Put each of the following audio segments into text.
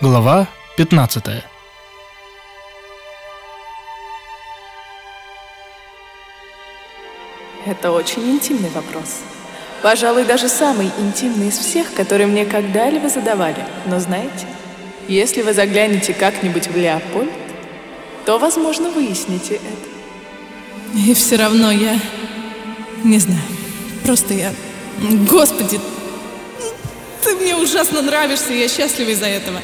Глава 15 Это очень интимный вопрос. Пожалуй, даже самый интимный из всех, которые мне когда-либо задавали. Но знаете, если вы заглянете как-нибудь в Леопольд, то, возможно, выясните это. И все равно я... Не знаю. Просто я... Господи, ты мне ужасно нравишься, и я счастлива из-за этого.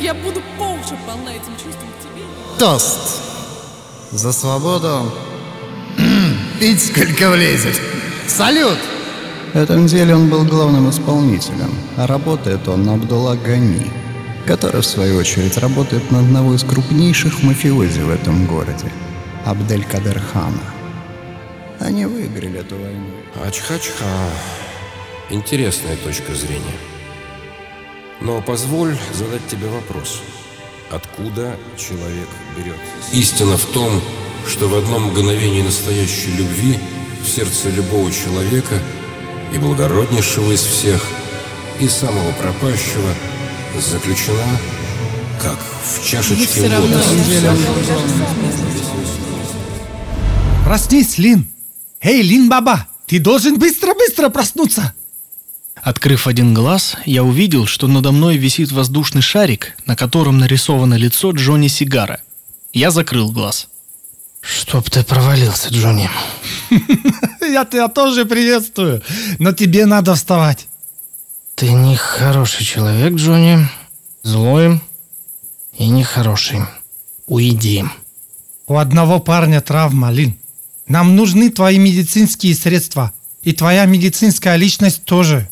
Я буду по уши полна этим чувством к тебе. Тост. За свободу. Пить сколько влезет. Салют! В этом деле он был главным исполнителем, а работает он на Абдулла Гани, который, в свою очередь, работает на одного из крупнейших мафиози в этом городе – Абдель Кадер Хана. Они выиграли эту войну. Ачха-чха. Интересная точка зрения. Но позволь задать тебе вопрос. Откуда человек берет? Истина в том, что в одном мгновении настоящей любви в сердце любого человека и благороднейшего из всех, и самого пропащего заключена, как в чашечке воды. Проснись, Лин! Эй, Лин Баба, ты должен быстро-быстро проснуться! Открыв один глаз, я увидел, что надо мной висит воздушный шарик, на котором нарисовано лицо Джонни Сигара. Я закрыл глаз. «Чтоб ты провалился, Джонни». Я тебя тоже приветствую, но тебе надо вставать. «Ты не хороший человек, Джонни. Злой и нехороший. Уйди». У одного парня травма, Лин. Нам нужны твои медицинские средства. И твоя медицинская личность тоже.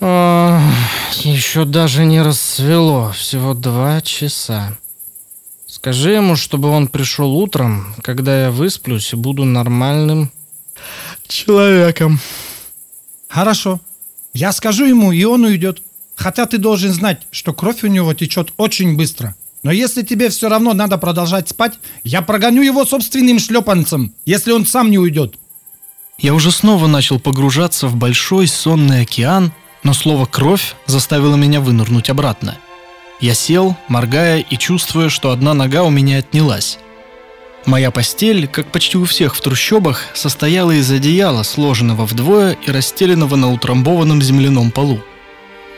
Еще даже не рассвело, всего два часа. Скажи ему, чтобы он пришел утром, когда я высплюсь и буду нормальным человеком. Хорошо. Я скажу ему, и он уйдет. Хотя ты должен знать, что кровь у него течет очень быстро. Но если тебе все равно надо продолжать спать, я прогоню его собственным шлепанцем, если он сам не уйдет. Я уже снова начал погружаться в большой сонный океан, но слово «кровь» заставило меня вынырнуть обратно. Я сел, моргая и чувствуя, что одна нога у меня отнялась. Моя постель, как почти у всех в трущобах, состояла из одеяла, сложенного вдвое и расстеленного на утрамбованном земляном полу.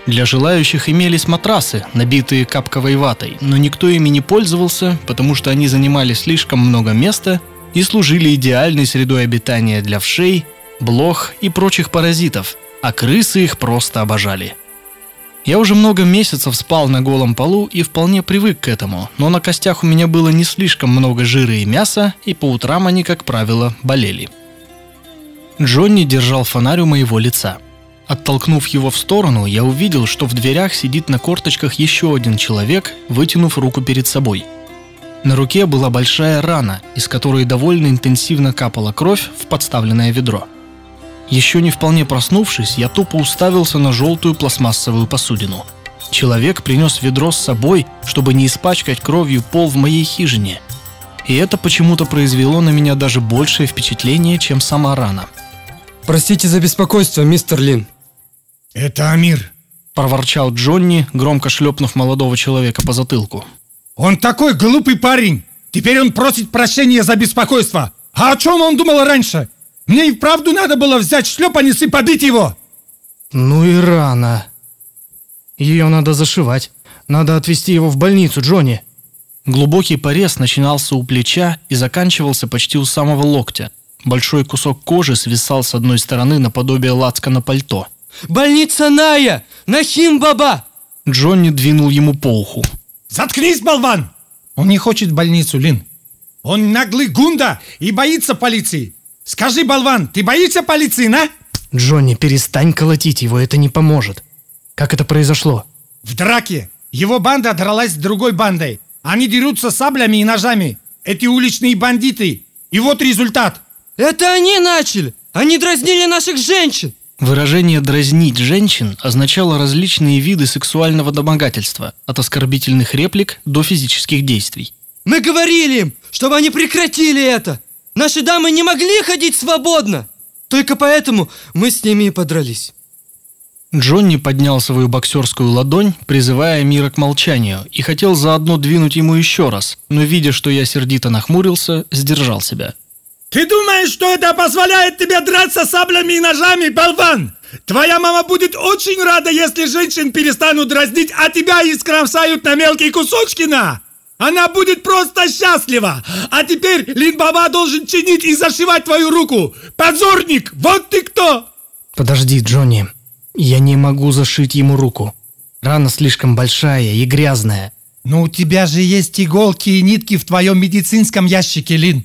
Для желающих имелись матрасы, набитые капковой ватой, но никто ими не пользовался, потому что они занимали слишком много места и служили идеальной средой обитания для вшей, блох и прочих паразитов, а крысы их просто обожали. Я уже много месяцев спал на голом полу и вполне привык к этому, но на костях у меня было не слишком много жира и мяса, и по утрам они, как правило, болели. Джонни держал фонарь у моего лица. Оттолкнув его в сторону, я увидел, что в дверях сидит на корточках еще один человек, вытянув руку перед собой. На руке была большая рана, из которой довольно интенсивно капала кровь в подставленное ведро. Еще не вполне проснувшись, я тупо уставился на желтую пластмассовую посудину. Человек принес ведро с собой, чтобы не испачкать кровью пол в моей хижине. И это почему-то произвело на меня даже большее впечатление, чем сама рана. Простите за беспокойство, мистер Лин. Это Амир. Проворчал Джонни, громко шлепнув молодого человека по затылку. Он такой глупый парень. Теперь он просит прощения за беспокойство. А о чем он думал раньше? Мне и вправду надо было взять шлепанец и побить его. Ну и рано. Ее надо зашивать. Надо отвезти его в больницу, Джонни. Глубокий порез начинался у плеча и заканчивался почти у самого локтя. Большой кусок кожи свисал с одной стороны наподобие лацка на пальто. Больница Ная! Нахим Баба! Джонни двинул ему по уху. Заткнись, болван! Он не хочет в больницу, Лин. Он наглый гунда и боится полиции. Скажи, болван, ты боишься полиции, на? Джонни, перестань колотить его, это не поможет. Как это произошло? В драке. Его банда дралась с другой бандой. Они дерутся саблями и ножами. Эти уличные бандиты. И вот результат. Это они начали! Они дразнили наших женщин! Выражение «дразнить женщин» означало различные виды сексуального домогательства, от оскорбительных реплик до физических действий. Мы говорили им, чтобы они прекратили это! Наши дамы не могли ходить свободно! Только поэтому мы с ними и подрались. Джонни поднял свою боксерскую ладонь, призывая Мира к молчанию, и хотел заодно двинуть ему еще раз, но, видя, что я сердито нахмурился, сдержал себя. «Ты думаешь, что это позволяет тебе драться саблями и ножами, болван? Твоя мама будет очень рада, если женщин перестанут дразнить, а тебя искромсают на мелкие кусочки на! Она будет просто счастлива! А теперь Лин Баба должен чинить и зашивать твою руку! Позорник! Вот ты кто!» «Подожди, Джонни. Я не могу зашить ему руку. Рана слишком большая и грязная». «Но у тебя же есть иголки и нитки в твоем медицинском ящике, Лин!»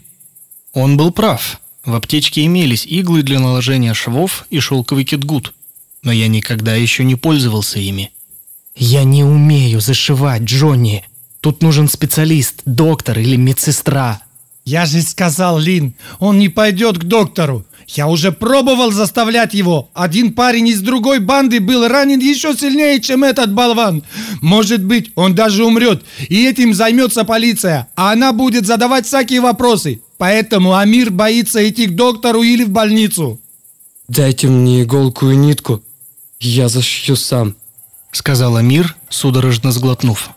Он был прав. В аптечке имелись иглы для наложения швов и шелковый кетгут, но я никогда еще не пользовался ими. «Я не умею зашивать, Джонни. Тут нужен специалист, доктор или медсестра». «Я же сказал, Лин, он не пойдет к доктору. Я уже пробовал заставлять его. Один парень из другой банды был ранен еще сильнее, чем этот болван. Может быть, он даже умрет, и этим займется полиция, а она будет задавать всякие вопросы. Поэтому Амир боится идти к доктору или в больницу. Дайте мне иголку и нитку. Я зашью сам. Сказал Амир, судорожно сглотнув.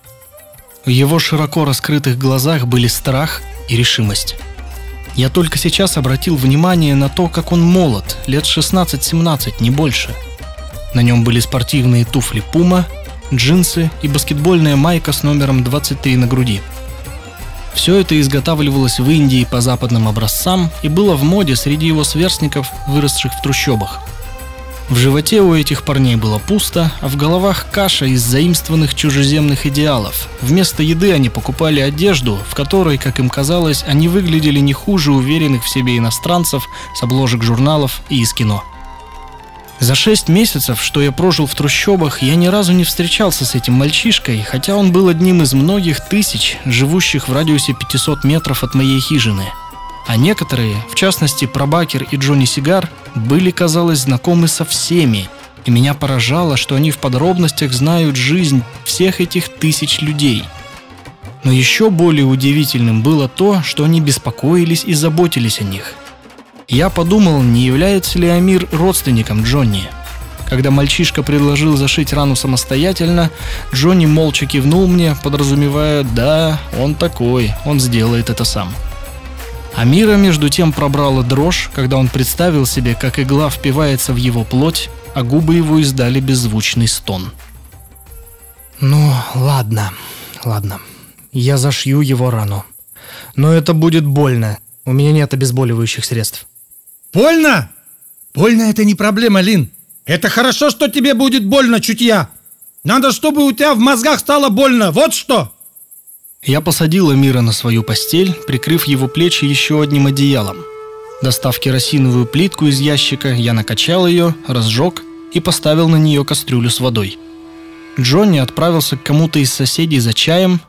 В его широко раскрытых глазах были страх и решимость. Я только сейчас обратил внимание на то, как он молод, лет 16-17, не больше. На нем были спортивные туфли Puma, джинсы и баскетбольная майка с номером 23 на груди – все это изготавливалось в Индии по западным образцам и было в моде среди его сверстников, выросших в трущобах. В животе у этих парней было пусто, а в головах каша из заимствованных чужеземных идеалов. Вместо еды они покупали одежду, в которой, как им казалось, они выглядели не хуже уверенных в себе иностранцев с обложек журналов и из кино. За шесть месяцев, что я прожил в трущобах, я ни разу не встречался с этим мальчишкой, хотя он был одним из многих тысяч, живущих в радиусе 500 метров от моей хижины. А некоторые, в частности Пробакер и Джонни Сигар, были, казалось, знакомы со всеми, и меня поражало, что они в подробностях знают жизнь всех этих тысяч людей. Но еще более удивительным было то, что они беспокоились и заботились о них – я подумал, не является ли Амир родственником Джонни. Когда мальчишка предложил зашить рану самостоятельно, Джонни молча кивнул мне, подразумевая «да, он такой, он сделает это сам». Амира между тем пробрала дрожь, когда он представил себе, как игла впивается в его плоть, а губы его издали беззвучный стон. «Ну, ладно, ладно. Я зашью его рану. Но это будет больно. У меня нет обезболивающих средств». Больно? Больно это не проблема, Лин. Это хорошо, что тебе будет больно, чутья. Надо, чтобы у тебя в мозгах стало больно. Вот что. Я посадил Эмира на свою постель, прикрыв его плечи еще одним одеялом. Достав керосиновую плитку из ящика, я накачал ее, разжег и поставил на нее кастрюлю с водой. Джонни отправился к кому-то из соседей за чаем.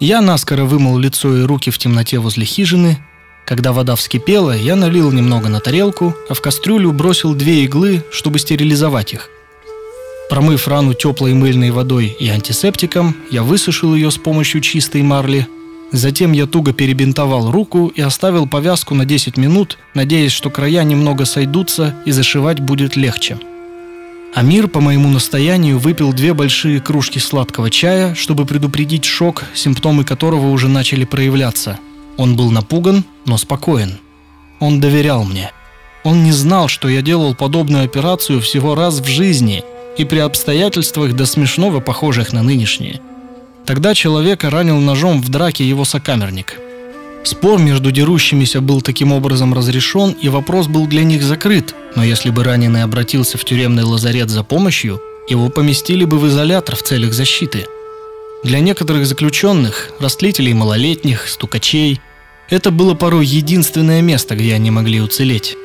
Я наскоро вымыл лицо и руки в темноте возле хижины когда вода вскипела, я налил немного на тарелку, а в кастрюлю бросил две иглы, чтобы стерилизовать их. Промыв рану теплой мыльной водой и антисептиком, я высушил ее с помощью чистой марли. Затем я туго перебинтовал руку и оставил повязку на 10 минут, надеясь, что края немного сойдутся и зашивать будет легче. Амир по моему настоянию выпил две большие кружки сладкого чая, чтобы предупредить шок, симптомы которого уже начали проявляться – он был напуган, но спокоен. Он доверял мне. Он не знал, что я делал подобную операцию всего раз в жизни и при обстоятельствах до смешного похожих на нынешние. Тогда человека ранил ножом в драке его сокамерник. Спор между дерущимися был таким образом разрешен, и вопрос был для них закрыт, но если бы раненый обратился в тюремный лазарет за помощью, его поместили бы в изолятор в целях защиты. Для некоторых заключенных, растлителей малолетних, стукачей, это было порой единственное место, где они могли уцелеть.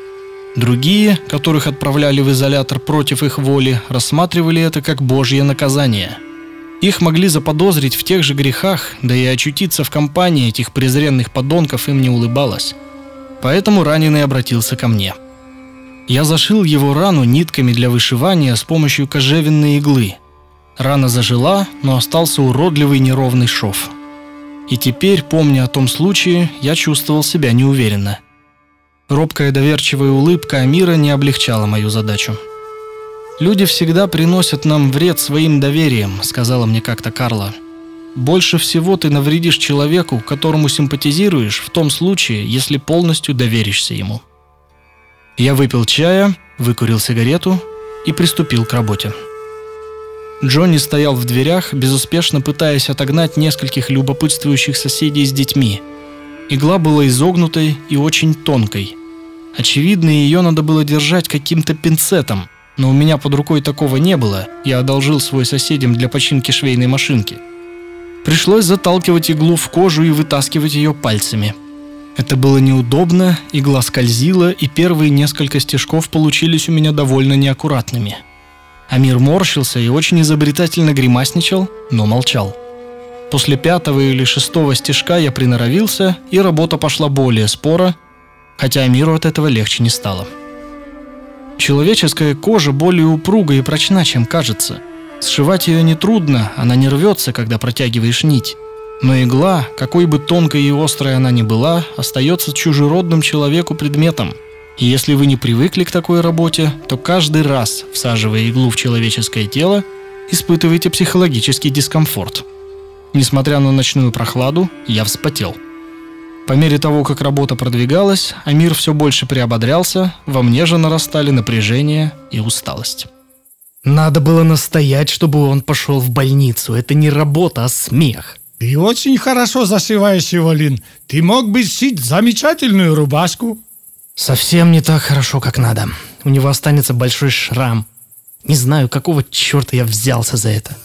Другие, которых отправляли в изолятор против их воли, рассматривали это как божье наказание. Их могли заподозрить в тех же грехах, да и очутиться в компании этих презренных подонков им не улыбалось. Поэтому раненый обратился ко мне. Я зашил его рану нитками для вышивания с помощью кожевенной иглы. Рана зажила, но остался уродливый неровный шов – и теперь, помня о том случае, я чувствовал себя неуверенно. Робкая доверчивая улыбка Амира не облегчала мою задачу. «Люди всегда приносят нам вред своим доверием», — сказала мне как-то Карла. «Больше всего ты навредишь человеку, которому симпатизируешь, в том случае, если полностью доверишься ему». Я выпил чая, выкурил сигарету и приступил к работе. Джонни стоял в дверях, безуспешно пытаясь отогнать нескольких любопытствующих соседей с детьми. Игла была изогнутой и очень тонкой. Очевидно, ее надо было держать каким-то пинцетом, но у меня под рукой такого не было, я одолжил свой соседям для починки швейной машинки. Пришлось заталкивать иглу в кожу и вытаскивать ее пальцами. Это было неудобно, игла скользила, и первые несколько стежков получились у меня довольно неаккуратными. Амир морщился и очень изобретательно гримасничал, но молчал. После пятого или шестого стежка я приноровился, и работа пошла более споро, хотя Амиру от этого легче не стало. Человеческая кожа более упруга и прочна, чем кажется. Сшивать ее нетрудно, она не рвется, когда протягиваешь нить. Но игла, какой бы тонкой и острой она ни была, остается чужеродным человеку предметом. И если вы не привыкли к такой работе, то каждый раз, всаживая иглу в человеческое тело, испытываете психологический дискомфорт. Несмотря на ночную прохладу, я вспотел. По мере того, как работа продвигалась, Амир все больше приободрялся, во мне же нарастали напряжение и усталость. Надо было настоять, чтобы он пошел в больницу. Это не работа, а смех. Ты очень хорошо зашиваешь его, Лин. Ты мог бы сшить замечательную рубашку. Совсем не так хорошо, как надо. У него останется большой шрам. Не знаю, какого черта я взялся за это.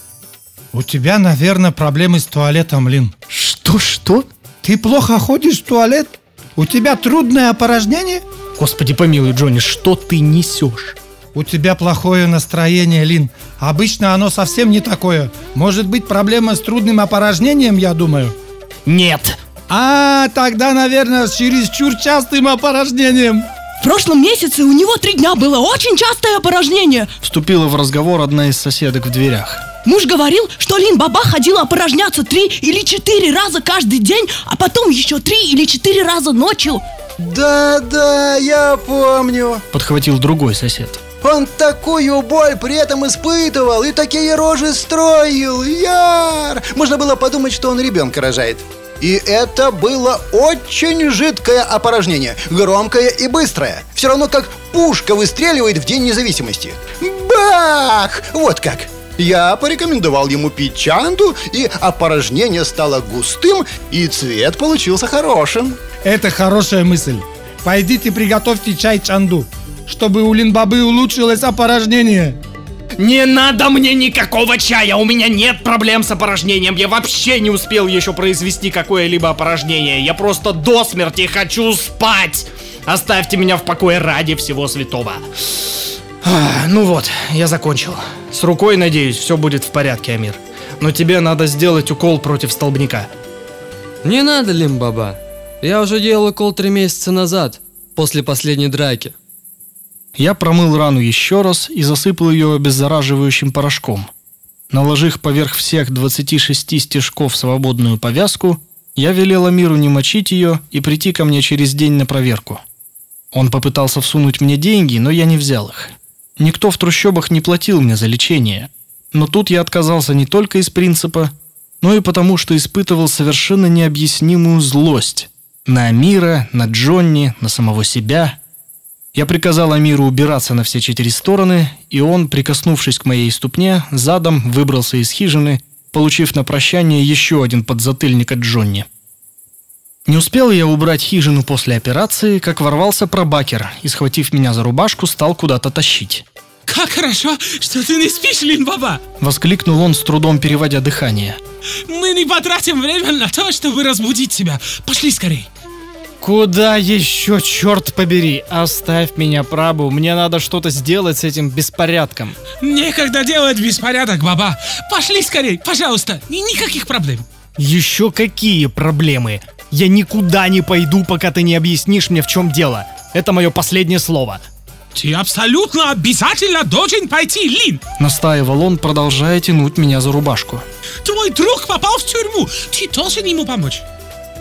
У тебя, наверное, проблемы с туалетом, Лин. Что-что? Ты плохо ходишь в туалет? У тебя трудное опорожнение? Господи помилуй, Джонни, что ты несешь? У тебя плохое настроение, Лин. Обычно оно совсем не такое. Может быть, проблема с трудным опорожнением, я думаю. Нет. А, тогда, наверное, с чересчур частым опорожнением. В прошлом месяце у него три дня было очень частое опорожнение. Вступила в разговор одна из соседок в дверях. Муж говорил, что Лин Баба ходила опорожняться три или четыре раза каждый день, а потом еще три или четыре раза ночью. Да-да, я помню. Подхватил другой сосед. Он такую боль при этом испытывал и такие рожи строил. Яр! Можно было подумать, что он ребенка рожает. И это было очень жидкое опорожнение, громкое и быстрое. Все равно как пушка выстреливает в День независимости. Бах! Вот как! Я порекомендовал ему пить чанду, и опорожнение стало густым, и цвет получился хорошим. Это хорошая мысль. Пойдите приготовьте чай чанду, чтобы у Линбабы улучшилось опорожнение. Не надо мне никакого чая, у меня нет проблем с опорожнением. Я вообще не успел еще произвести какое-либо опорожнение. Я просто до смерти хочу спать. Оставьте меня в покое ради всего святого. А, ну вот, я закончил. С рукой, надеюсь, все будет в порядке, Амир. Но тебе надо сделать укол против столбняка. Не надо, Лимбаба. Я уже делал укол три месяца назад, после последней драки. Я промыл рану еще раз и засыпал ее обеззараживающим порошком. Наложив поверх всех 26 стежков свободную повязку, я велел Амиру не мочить ее и прийти ко мне через день на проверку. Он попытался всунуть мне деньги, но я не взял их. Никто в трущобах не платил мне за лечение. Но тут я отказался не только из принципа, но и потому, что испытывал совершенно необъяснимую злость. На Амира, на Джонни, на самого себя. Я приказал Амиру убираться на все четыре стороны, и он, прикоснувшись к моей ступне, задом выбрался из хижины, получив на прощание еще один подзатыльник от Джонни. Не успел я убрать хижину после операции, как ворвался пробакер и, схватив меня за рубашку, стал куда-то тащить. Как хорошо, что ты не спишь, Лин-баба! Воскликнул он, с трудом переводя дыхание. Мы не потратим время на то, чтобы разбудить тебя. Пошли скорей. Куда еще, черт побери? Оставь меня, Прабу. Мне надо что-то сделать с этим беспорядком. Некогда делать беспорядок, баба. Пошли скорей, пожалуйста. Никаких проблем. Еще какие проблемы? Я никуда не пойду, пока ты не объяснишь мне, в чем дело. Это мое последнее слово. Ты абсолютно обязательно должен пойти, Лин. Настаивал он, продолжая тянуть меня за рубашку. Твой друг попал в тюрьму. Ты должен ему помочь.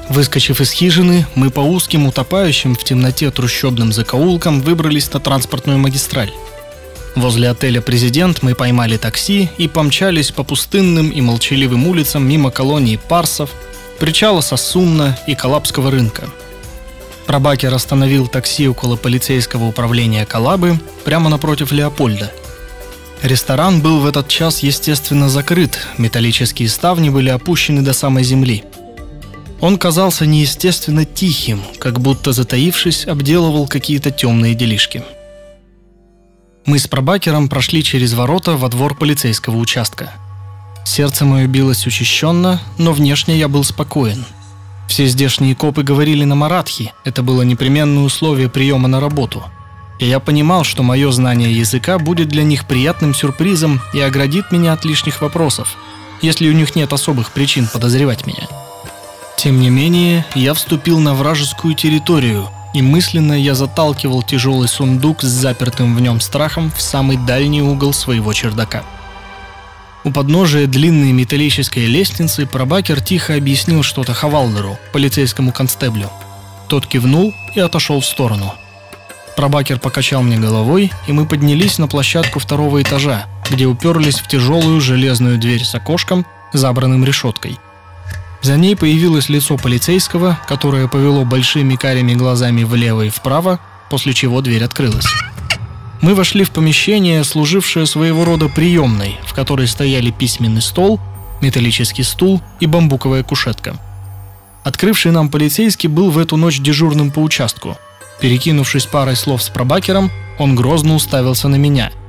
Выскочив из хижины, мы по узким, утопающим в темноте трущобным закоулкам выбрались на транспортную магистраль. Возле отеля «Президент» мы поймали такси и помчались по пустынным и молчаливым улицам мимо колонии Парсов, причала Сосунна и Калабского рынка. Пробакер остановил такси около полицейского управления Калабы прямо напротив Леопольда. Ресторан был в этот час, естественно, закрыт, металлические ставни были опущены до самой земли. Он казался неестественно тихим, как будто затаившись, обделывал какие-то темные делишки – мы с пробакером прошли через ворота во двор полицейского участка. Сердце мое билось учащенно, но внешне я был спокоен. Все здешние копы говорили на маратхи, это было непременное условие приема на работу. И я понимал, что мое знание языка будет для них приятным сюрпризом и оградит меня от лишних вопросов, если у них нет особых причин подозревать меня. Тем не менее, я вступил на вражескую территорию – и мысленно я заталкивал тяжелый сундук с запертым в нем страхом в самый дальний угол своего чердака. У подножия длинной металлической лестницы пробакер тихо объяснил что-то Хавалдеру, полицейскому констеблю. Тот кивнул и отошел в сторону. Пробакер покачал мне головой, и мы поднялись на площадку второго этажа, где уперлись в тяжелую железную дверь с окошком, забранным решеткой – за ней появилось лицо полицейского, которое повело большими карими глазами влево и вправо, после чего дверь открылась. Мы вошли в помещение, служившее своего рода приемной, в которой стояли письменный стол, металлический стул и бамбуковая кушетка. Открывший нам полицейский был в эту ночь дежурным по участку. Перекинувшись парой слов с пробакером, он грозно уставился на меня –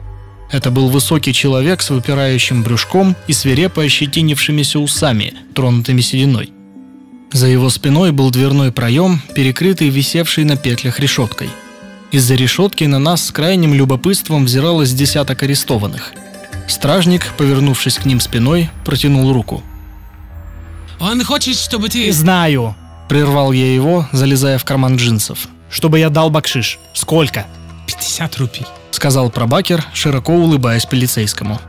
это был высокий человек с выпирающим брюшком и свирепо ощетинившимися усами, тронутыми сединой. За его спиной был дверной проем, перекрытый висевшей на петлях решеткой. Из-за решетки на нас с крайним любопытством взиралось десяток арестованных. Стражник, повернувшись к ним спиной, протянул руку. «Он хочет, чтобы ты...» «Знаю!» – прервал я его, залезая в карман джинсов. «Чтобы я дал бакшиш. Сколько?» «50 рупий». — сказал пробакер, широко улыбаясь полицейскому.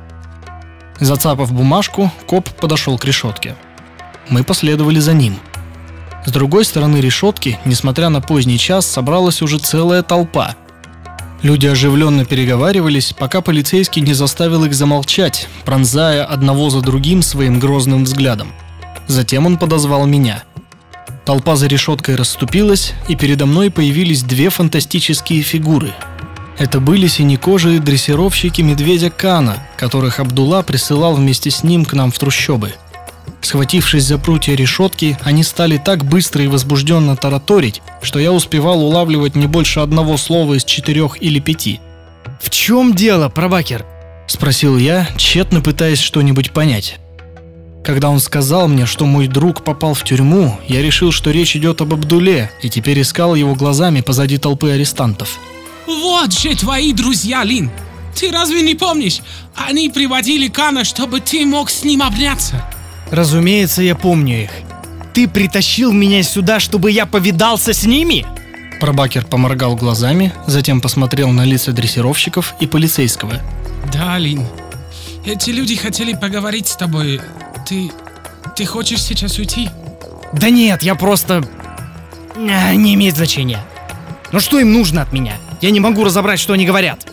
Зацапав бумажку, коп подошел к решетке. Мы последовали за ним. С другой стороны решетки, несмотря на поздний час, собралась уже целая толпа. Люди оживленно переговаривались, пока полицейский не заставил их замолчать, пронзая одного за другим своим грозным взглядом. Затем он подозвал меня. Толпа за решеткой расступилась, и передо мной появились две фантастические фигуры – это были синекожие дрессировщики медведя Кана, которых Абдулла присылал вместе с ним к нам в трущобы. Схватившись за прутья решетки, они стали так быстро и возбужденно тараторить, что я успевал улавливать не больше одного слова из четырех или пяти. «В чем дело, пробакер?» – спросил я, тщетно пытаясь что-нибудь понять. Когда он сказал мне, что мой друг попал в тюрьму, я решил, что речь идет об Абдуле, и теперь искал его глазами позади толпы арестантов. Вот же твои друзья, Лин. Ты разве не помнишь? Они приводили Кана, чтобы ты мог с ним обняться. Разумеется, я помню их. Ты притащил меня сюда, чтобы я повидался с ними? Пробакер поморгал глазами, затем посмотрел на лица дрессировщиков и полицейского. Да, Лин. Эти люди хотели поговорить с тобой. Ты... ты хочешь сейчас уйти? Да нет, я просто... А, не имеет значения. Но что им нужно от меня? Я не могу разобрать, что они говорят.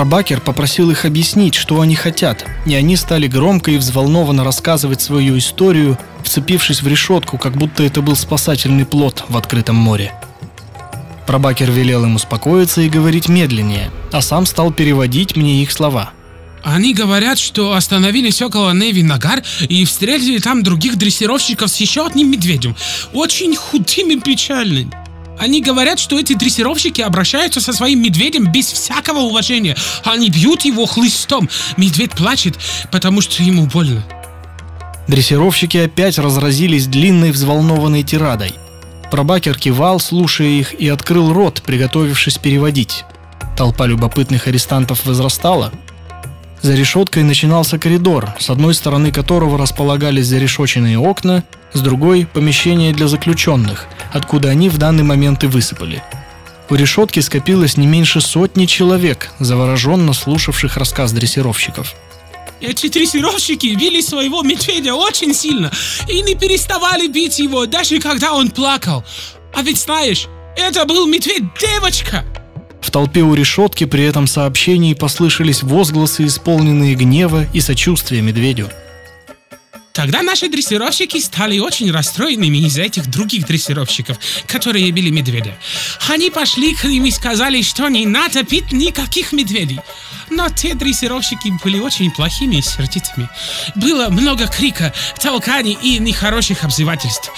Пробакер попросил их объяснить, что они хотят, и они стали громко и взволнованно рассказывать свою историю, вцепившись в решетку, как будто это был спасательный плод в открытом море. Пробакер велел им успокоиться и говорить медленнее, а сам стал переводить мне их слова. Они говорят, что остановились около Неви Нагар и встретили там других дрессировщиков с еще одним медведем. Очень худым и печальным. Они говорят, что эти дрессировщики обращаются со своим медведем без всякого уважения. Они бьют его хлыстом. Медведь плачет, потому что ему больно. Дрессировщики опять разразились длинной взволнованной тирадой. Пробакер кивал, слушая их, и открыл рот, приготовившись переводить. Толпа любопытных арестантов возрастала. За решеткой начинался коридор, с одной стороны которого располагались зарешоченные окна, с другой – помещение для заключенных, откуда они в данный момент и высыпали. У решетки скопилось не меньше сотни человек, завороженно слушавших рассказ дрессировщиков. Эти дрессировщики били своего медведя очень сильно и не переставали бить его, даже когда он плакал. А ведь знаешь, это был медведь-девочка. В толпе у решетки при этом сообщении послышались возгласы, исполненные гнева и сочувствия медведю. Тогда наши дрессировщики стали очень расстроенными из-за этих других дрессировщиков, которые били медведя. Они пошли к ним и сказали, что не надо бить никаких медведей. Но те дрессировщики были очень плохими и сердитыми. Было много крика, толканий и нехороших обзывательств.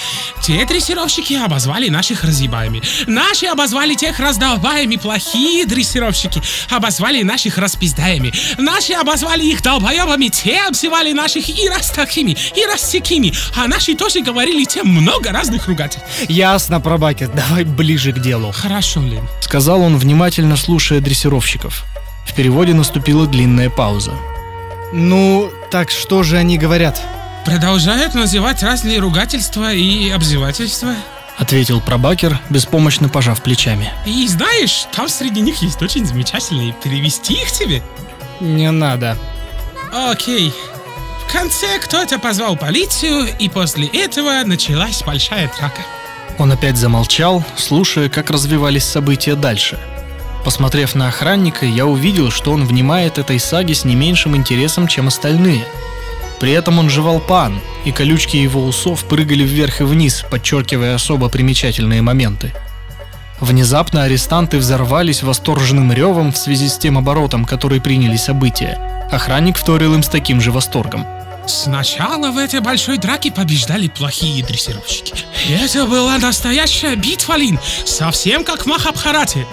Те дрессировщики обозвали наших разъебаеми. Наши обозвали тех раздолбаями. Плохие дрессировщики обозвали наших распиздаями. Наши обозвали их долбоебами. Те обзывали наших и раз такими, и раз такими. А наши тоже говорили тем много разных ругательств. Ясно, пробакер, давай ближе к делу. Хорошо, Лин. Сказал он, внимательно слушая дрессировщиков. В переводе наступила длинная пауза. Ну, так что же они говорят? Продолжают называть разные ругательства и обзывательства. Ответил пробакер, беспомощно пожав плечами. И знаешь, там среди них есть очень замечательные. Перевести их тебе? Не надо. Окей. В конце кто-то позвал полицию, и после этого началась большая драка. Он опять замолчал, слушая, как развивались события дальше. Посмотрев на охранника, я увидел, что он внимает этой саге с не меньшим интересом, чем остальные. При этом он жевал пан, и колючки его усов прыгали вверх и вниз, подчеркивая особо примечательные моменты. Внезапно арестанты взорвались восторженным ревом в связи с тем оборотом, который приняли события. Охранник вторил им с таким же восторгом. Сначала в этой большой драке побеждали плохие дрессировщики. Это была настоящая битва, Лин, совсем как в Махабхарате.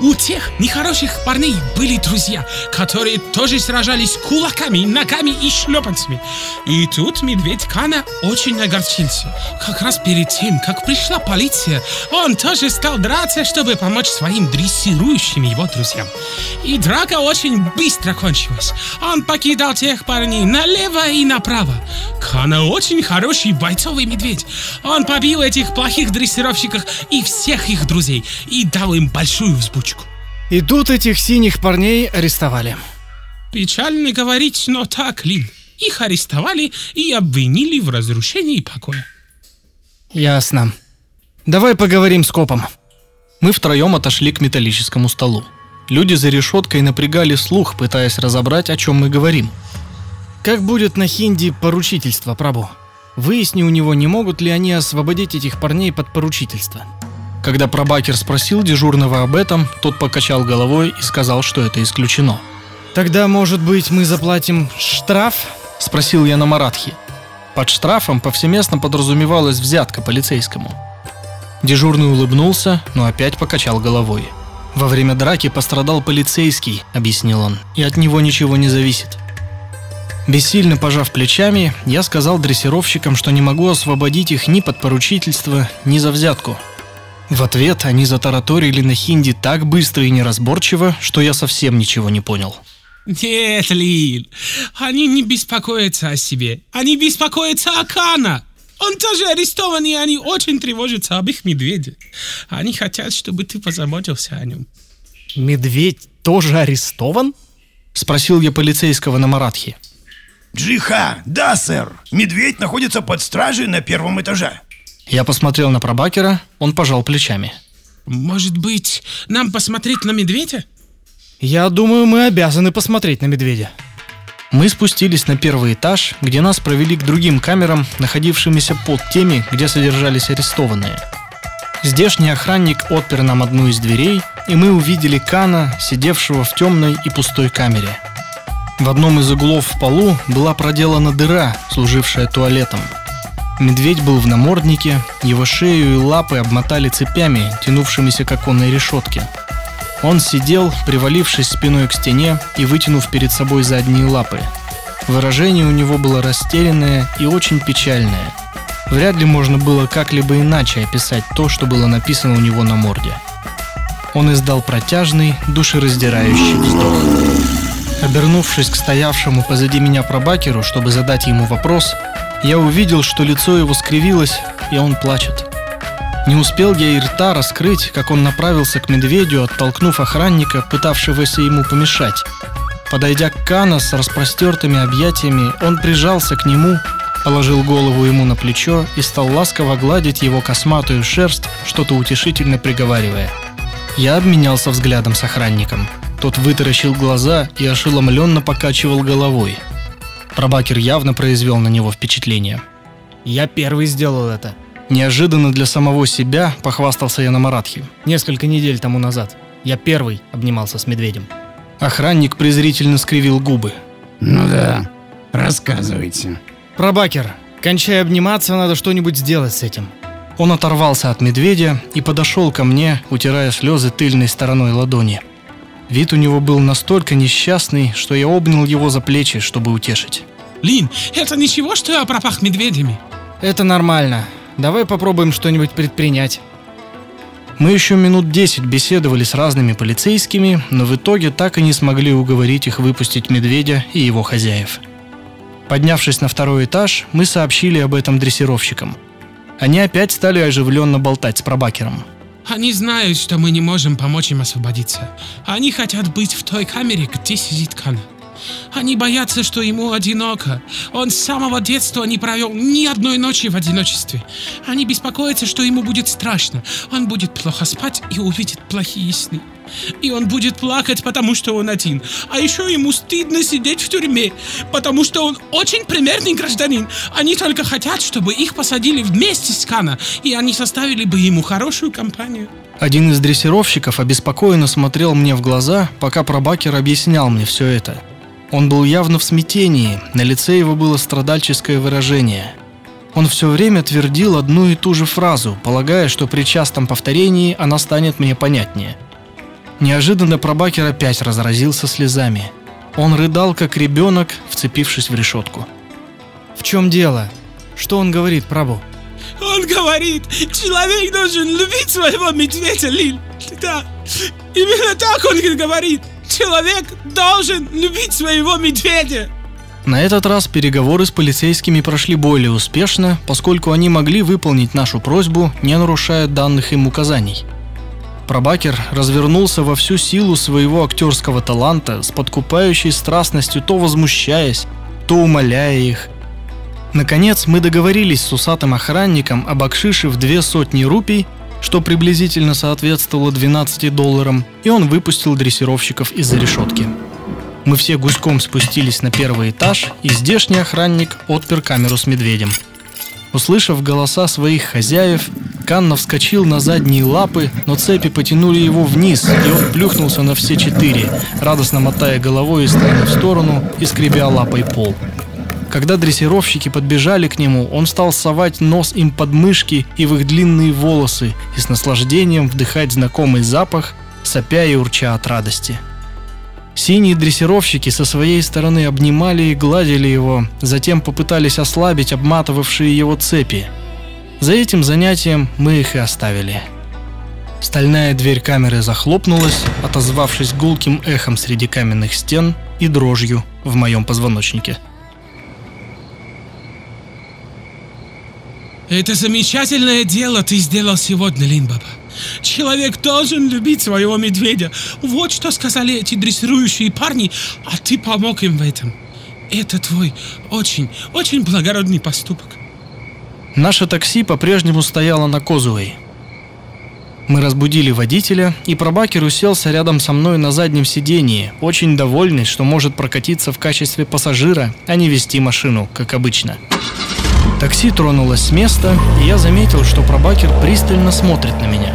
У тех нехороших парней были друзья, которые тоже сражались кулаками, ногами и шлепанцами. И тут медведь Кана очень огорчился. Как раз перед тем, как пришла полиция, он тоже стал драться, чтобы помочь своим дрессирующим его друзьям. И драка очень быстро кончилась. Он покидал тех парней налево и направо. Кана очень хороший бойцовый медведь. Он побил этих плохих дрессировщиков и всех их друзей и дал им большую взбучку. И тут этих синих парней арестовали. Печально говорить, но так, Лин. Их арестовали и обвинили в разрушении покоя. Ясно. Давай поговорим с копом. Мы втроем отошли к металлическому столу. Люди за решеткой напрягали слух, пытаясь разобрать, о чем мы говорим. Как будет на хинди поручительство, Прабу? Выясни у него, не могут ли они освободить этих парней под поручительство. Когда пробакер спросил дежурного об этом, тот покачал головой и сказал, что это исключено. Тогда, может быть, мы заплатим штраф? Спросил я на маратхи. Под штрафом повсеместно подразумевалась взятка полицейскому. Дежурный улыбнулся, но опять покачал головой. «Во время драки пострадал полицейский», — объяснил он, — «и от него ничего не зависит». Бессильно пожав плечами, я сказал дрессировщикам, что не могу освободить их ни под поручительство, ни за взятку. В ответ они затараторили на хинди так быстро и неразборчиво, что я совсем ничего не понял. Нет, Лин, они не беспокоятся о себе. Они беспокоятся о Кана. Он тоже арестован, и они очень тревожатся об их медведе. Они хотят, чтобы ты позаботился о нем. Медведь тоже арестован? Спросил я полицейского на Маратхе. Джиха, да, сэр. Медведь находится под стражей на первом этаже. Я посмотрел на пробакера, он пожал плечами. Может быть, нам посмотреть на медведя? Я думаю, мы обязаны посмотреть на медведя. Мы спустились на первый этаж, где нас провели к другим камерам, находившимися под теми, где содержались арестованные. Здешний охранник отпер нам одну из дверей, и мы увидели Кана, сидевшего в темной и пустой камере. В одном из углов в полу была проделана дыра, служившая туалетом. Медведь был в наморднике, его шею и лапы обмотали цепями, тянувшимися к оконной решетке. Он сидел, привалившись спиной к стене и вытянув перед собой задние лапы. Выражение у него было растерянное и очень печальное. Вряд ли можно было как-либо иначе описать то, что было написано у него на морде. Он издал протяжный, душераздирающий вздох. Обернувшись к стоявшему позади меня пробакеру, чтобы задать ему вопрос, я увидел, что лицо его скривилось, и он плачет. Не успел я и рта раскрыть, как он направился к медведю, оттолкнув охранника, пытавшегося ему помешать. Подойдя к Кана с распростертыми объятиями, он прижался к нему, положил голову ему на плечо и стал ласково гладить его косматую шерсть, что-то утешительно приговаривая. Я обменялся взглядом с охранником. Тот вытаращил глаза и ошеломленно покачивал головой. Пробакер явно произвел на него впечатление. Я первый сделал это. Неожиданно для самого себя похвастался я на Маратхе. Несколько недель тому назад. Я первый обнимался с медведем. Охранник презрительно скривил губы. Ну да, рассказывайте. Пробакер, кончай обниматься, надо что-нибудь сделать с этим. Он оторвался от медведя и подошел ко мне, утирая слезы тыльной стороной ладони. Вид у него был настолько несчастный, что я обнял его за плечи, чтобы утешить. Лин, это ничего, что я пропах медведями? Это нормально. Давай попробуем что-нибудь предпринять. Мы еще минут десять беседовали с разными полицейскими, но в итоге так и не смогли уговорить их выпустить медведя и его хозяев. Поднявшись на второй этаж, мы сообщили об этом дрессировщикам. Они опять стали оживленно болтать с пробакером. Они знают, что мы не можем помочь им освободиться. Они хотят быть в той камере, где сидит Кан. Они боятся, что ему одиноко. Он с самого детства не провел ни одной ночи в одиночестве. Они беспокоятся, что ему будет страшно. Он будет плохо спать и увидит плохие сны. И он будет плакать, потому что он один. А еще ему стыдно сидеть в тюрьме, потому что он очень примерный гражданин. Они только хотят, чтобы их посадили вместе с Кана, и они составили бы ему хорошую компанию. Один из дрессировщиков обеспокоенно смотрел мне в глаза, пока пробакер объяснял мне все это. Он был явно в смятении, на лице его было страдальческое выражение. Он все время твердил одну и ту же фразу, полагая, что при частом повторении она станет мне понятнее. Неожиданно пробакер опять разразился слезами. Он рыдал, как ребенок, вцепившись в решетку. В чем дело? Что он говорит, Прабу? Он говорит, человек должен любить своего медведя, Лин. Да, именно так он говорит. Человек должен любить своего медведя. На этот раз переговоры с полицейскими прошли более успешно, поскольку они могли выполнить нашу просьбу, не нарушая данных им указаний. Пробакер развернулся во всю силу своего актерского таланта, с подкупающей страстностью то возмущаясь, то умоляя их. Наконец мы договорились с усатым охранником об акшише в две сотни рупий, что приблизительно соответствовало 12 долларам, и он выпустил дрессировщиков из-за решетки. Мы все гуськом спустились на первый этаж, и здешний охранник отпер камеру с медведем. Услышав голоса своих хозяев, Канна вскочил на задние лапы, но цепи потянули его вниз, и он плюхнулся на все четыре, радостно мотая головой из стороны в сторону и скребя лапой пол. Когда дрессировщики подбежали к нему, он стал совать нос им под мышки и в их длинные волосы и с наслаждением вдыхать знакомый запах, сопя и урча от радости. Синие дрессировщики со своей стороны обнимали и гладили его, затем попытались ослабить обматывавшие его цепи. За этим занятием мы их и оставили. Стальная дверь камеры захлопнулась, отозвавшись гулким эхом среди каменных стен и дрожью в моем позвоночнике. Это замечательное дело ты сделал сегодня, Линбаба. Человек должен любить своего медведя. Вот что сказали эти дрессирующие парни, а ты помог им в этом. Это твой очень, очень благородный поступок. Наше такси по-прежнему стояло на Козуэй. Мы разбудили водителя, и пробакер уселся рядом со мной на заднем сидении, очень довольный, что может прокатиться в качестве пассажира, а не вести машину, как обычно. Такси тронулось с места, и я заметил, что пробакер пристально смотрит на меня.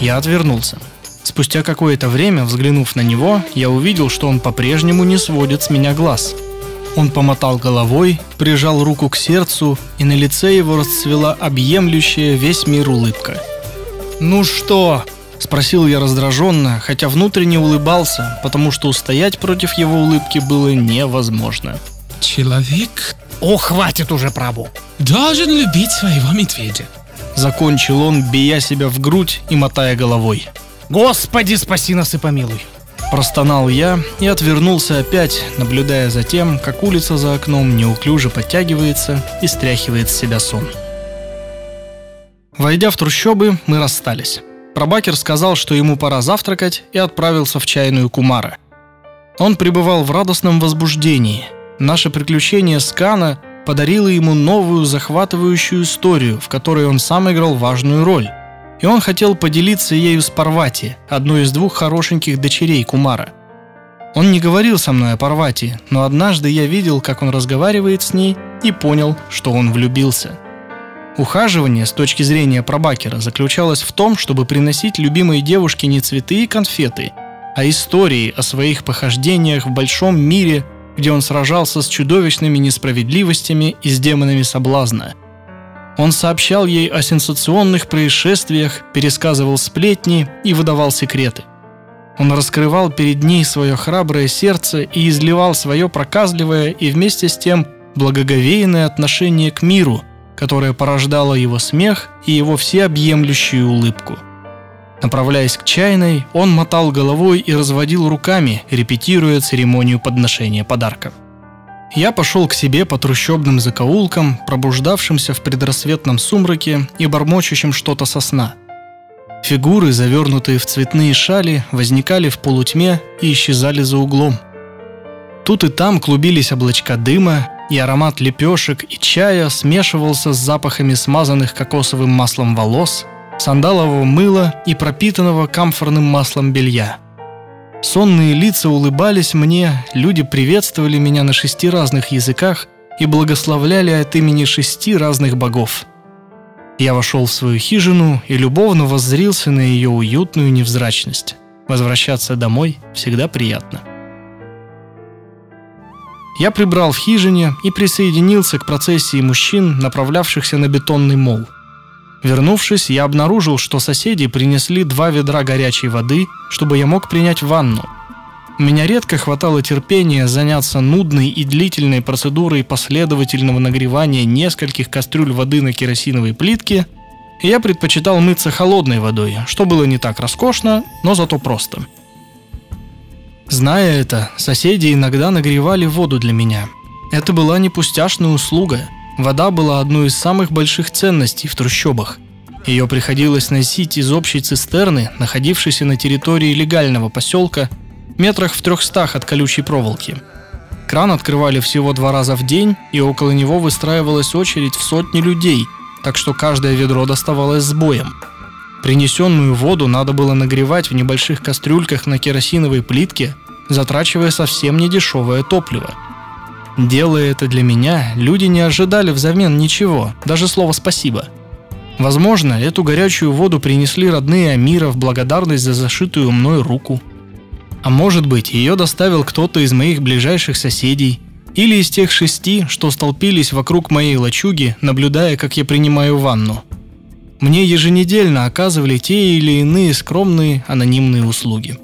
Я отвернулся. Спустя какое-то время, взглянув на него, я увидел, что он по-прежнему не сводит с меня глаз. Он помотал головой, прижал руку к сердцу, и на лице его расцвела объемлющая весь мир улыбка. «Ну что?» – спросил я раздраженно, хотя внутренне улыбался, потому что устоять против его улыбки было невозможно. Человек о, хватит уже праву. Должен любить своего медведя. Закончил он, бия себя в грудь и мотая головой. Господи, спаси нас и помилуй. Простонал я и отвернулся опять, наблюдая за тем, как улица за окном неуклюже подтягивается и стряхивает с себя сон. Войдя в трущобы, мы расстались. Пробакер сказал, что ему пора завтракать, и отправился в чайную Кумара. Он пребывал в радостном возбуждении. Наше приключение с Кана подарило ему новую захватывающую историю, в которой он сам играл важную роль. и он хотел поделиться ею с Парвати, одной из двух хорошеньких дочерей Кумара. Он не говорил со мной о Парвати, но однажды я видел, как он разговаривает с ней, и понял, что он влюбился. Ухаживание с точки зрения Пробакера заключалось в том, чтобы приносить любимой девушке не цветы и конфеты, а истории о своих похождениях в большом мире, где он сражался с чудовищными несправедливостями и с демонами соблазна. Он сообщал ей о сенсационных происшествиях, пересказывал сплетни и выдавал секреты. Он раскрывал перед ней свое храброе сердце и изливал свое проказливое и вместе с тем благоговейное отношение к миру, которое порождало его смех и его всеобъемлющую улыбку. Направляясь к чайной, он мотал головой и разводил руками, репетируя церемонию подношения подарков. Я пошел к себе по трущобным закоулкам, пробуждавшимся в предрассветном сумраке и бормочущим что-то со сна – Фигуры, завернутые в цветные шали, возникали в полутьме и исчезали за углом. Тут и там клубились облачка дыма, и аромат лепешек и чая смешивался с запахами смазанных кокосовым маслом волос, сандалового мыла и пропитанного камфорным маслом белья. Сонные лица улыбались мне, люди приветствовали меня на шести разных языках и благословляли от имени шести разных богов – я вошел в свою хижину и любовно воззрился на ее уютную невзрачность. Возвращаться домой всегда приятно. Я прибрал в хижине и присоединился к процессии мужчин, направлявшихся на бетонный мол. Вернувшись, я обнаружил, что соседи принесли два ведра горячей воды, чтобы я мог принять ванну – меня редко хватало терпения заняться нудной и длительной процедурой последовательного нагревания нескольких кастрюль воды на керосиновой плитке, и я предпочитал мыться холодной водой, что было не так роскошно, но зато просто. Зная это, соседи иногда нагревали воду для меня. Это была не пустяшная услуга. Вода была одной из самых больших ценностей в трущобах. Ее приходилось носить из общей цистерны, находившейся на территории легального поселка – метрах в трехстах от колючей проволоки. Кран открывали всего два раза в день, и около него выстраивалась очередь в сотни людей, так что каждое ведро доставалось с боем. Принесенную воду надо было нагревать в небольших кастрюльках на керосиновой плитке, затрачивая совсем недешевое топливо. Делая это для меня, люди не ожидали взамен ничего, даже слова «спасибо». Возможно, эту горячую воду принесли родные Амира в благодарность за зашитую мной руку – а может быть, ее доставил кто-то из моих ближайших соседей или из тех шести, что столпились вокруг моей лачуги, наблюдая, как я принимаю ванну. Мне еженедельно оказывали те или иные скромные анонимные услуги.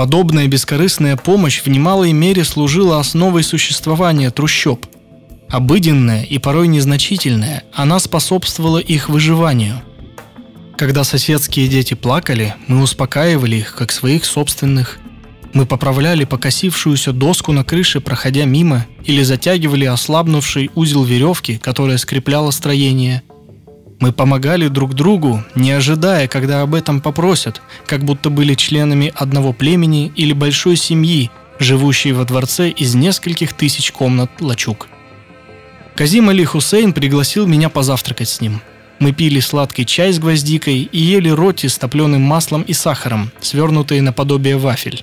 Подобная бескорыстная помощь в немалой мере служила основой существования трущоб. Обыденная и порой незначительная, она способствовала их выживанию – когда соседские дети плакали, мы успокаивали их, как своих собственных. Мы поправляли покосившуюся доску на крыше, проходя мимо, или затягивали ослабнувший узел веревки, которая скрепляла строение. Мы помогали друг другу, не ожидая, когда об этом попросят, как будто были членами одного племени или большой семьи, живущей во дворце из нескольких тысяч комнат лачуг. Казим Али Хусейн пригласил меня позавтракать с ним – мы пили сладкий чай с гвоздикой и ели роти с топленым маслом и сахаром, свернутые наподобие вафель.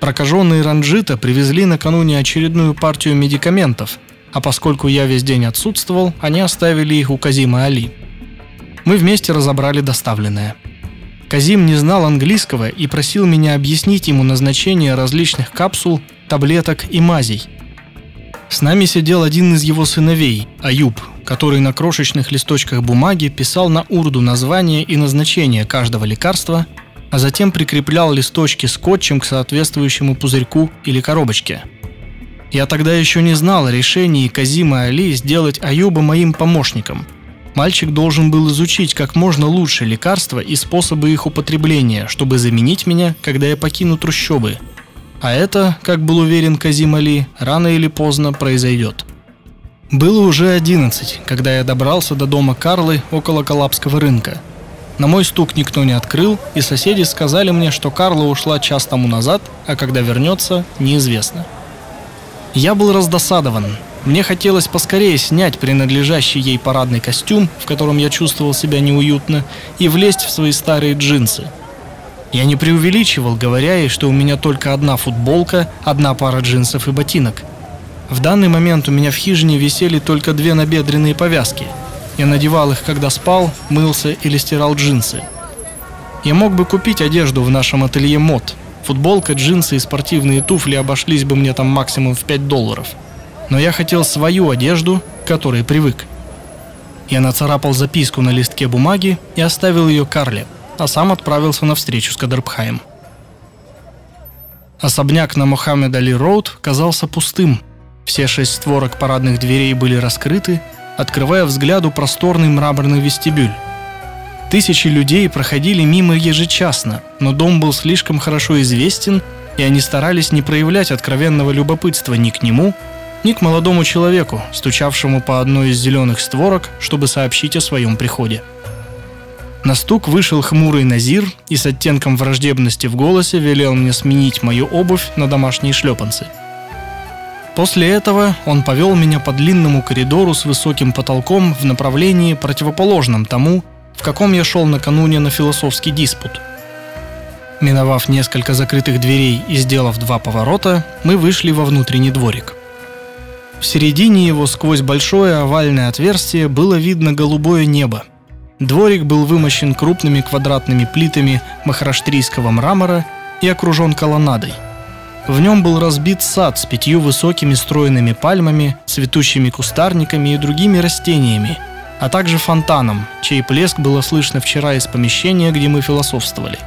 Прокаженные ранжита привезли накануне очередную партию медикаментов, а поскольку я весь день отсутствовал, они оставили их у Казима Али. Мы вместе разобрали доставленное. Казим не знал английского и просил меня объяснить ему назначение различных капсул, таблеток и мазей. С нами сидел один из его сыновей, Аюб, который на крошечных листочках бумаги писал на урду название и назначение каждого лекарства, а затем прикреплял листочки скотчем к соответствующему пузырьку или коробочке. Я тогда еще не знал о решении Казима Али сделать Аюба моим помощником. Мальчик должен был изучить как можно лучше лекарства и способы их употребления, чтобы заменить меня, когда я покину трущобы. А это, как был уверен Казим Али, рано или поздно произойдет. Было уже 11, когда я добрался до дома Карлы около Калабского рынка. На мой стук никто не открыл, и соседи сказали мне, что Карла ушла час тому назад, а когда вернется, неизвестно. Я был раздосадован. Мне хотелось поскорее снять принадлежащий ей парадный костюм, в котором я чувствовал себя неуютно, и влезть в свои старые джинсы. Я не преувеличивал, говоря ей, что у меня только одна футболка, одна пара джинсов и ботинок. В данный момент у меня в хижине висели только две набедренные повязки. Я надевал их, когда спал, мылся или стирал джинсы. Я мог бы купить одежду в нашем ателье мод. Футболка, джинсы и спортивные туфли обошлись бы мне там максимум в 5 долларов – но я хотел свою одежду, к которой привык. Я нацарапал записку на листке бумаги и оставил ее Карле, а сам отправился на встречу с Кадрбхаем. Особняк на Мохаммед Али Роуд казался пустым. Все шесть створок парадных дверей были раскрыты, открывая взгляду просторный мраморный вестибюль. Тысячи людей проходили мимо ежечасно, но дом был слишком хорошо известен, и они старались не проявлять откровенного любопытства ни к нему, ни к молодому человеку, стучавшему по одной из зеленых створок, чтобы сообщить о своем приходе. На стук вышел хмурый Назир и с оттенком враждебности в голосе велел мне сменить мою обувь на домашние шлепанцы. После этого он повел меня по длинному коридору с высоким потолком в направлении, противоположном тому, в каком я шел накануне на философский диспут. Миновав несколько закрытых дверей и сделав два поворота, мы вышли во внутренний дворик – в середине его сквозь большое овальное отверстие было видно голубое небо. Дворик был вымощен крупными квадратными плитами махараштрийского мрамора и окружен колоннадой. В нем был разбит сад с пятью высокими стройными пальмами, цветущими кустарниками и другими растениями, а также фонтаном, чей плеск было слышно вчера из помещения, где мы философствовали.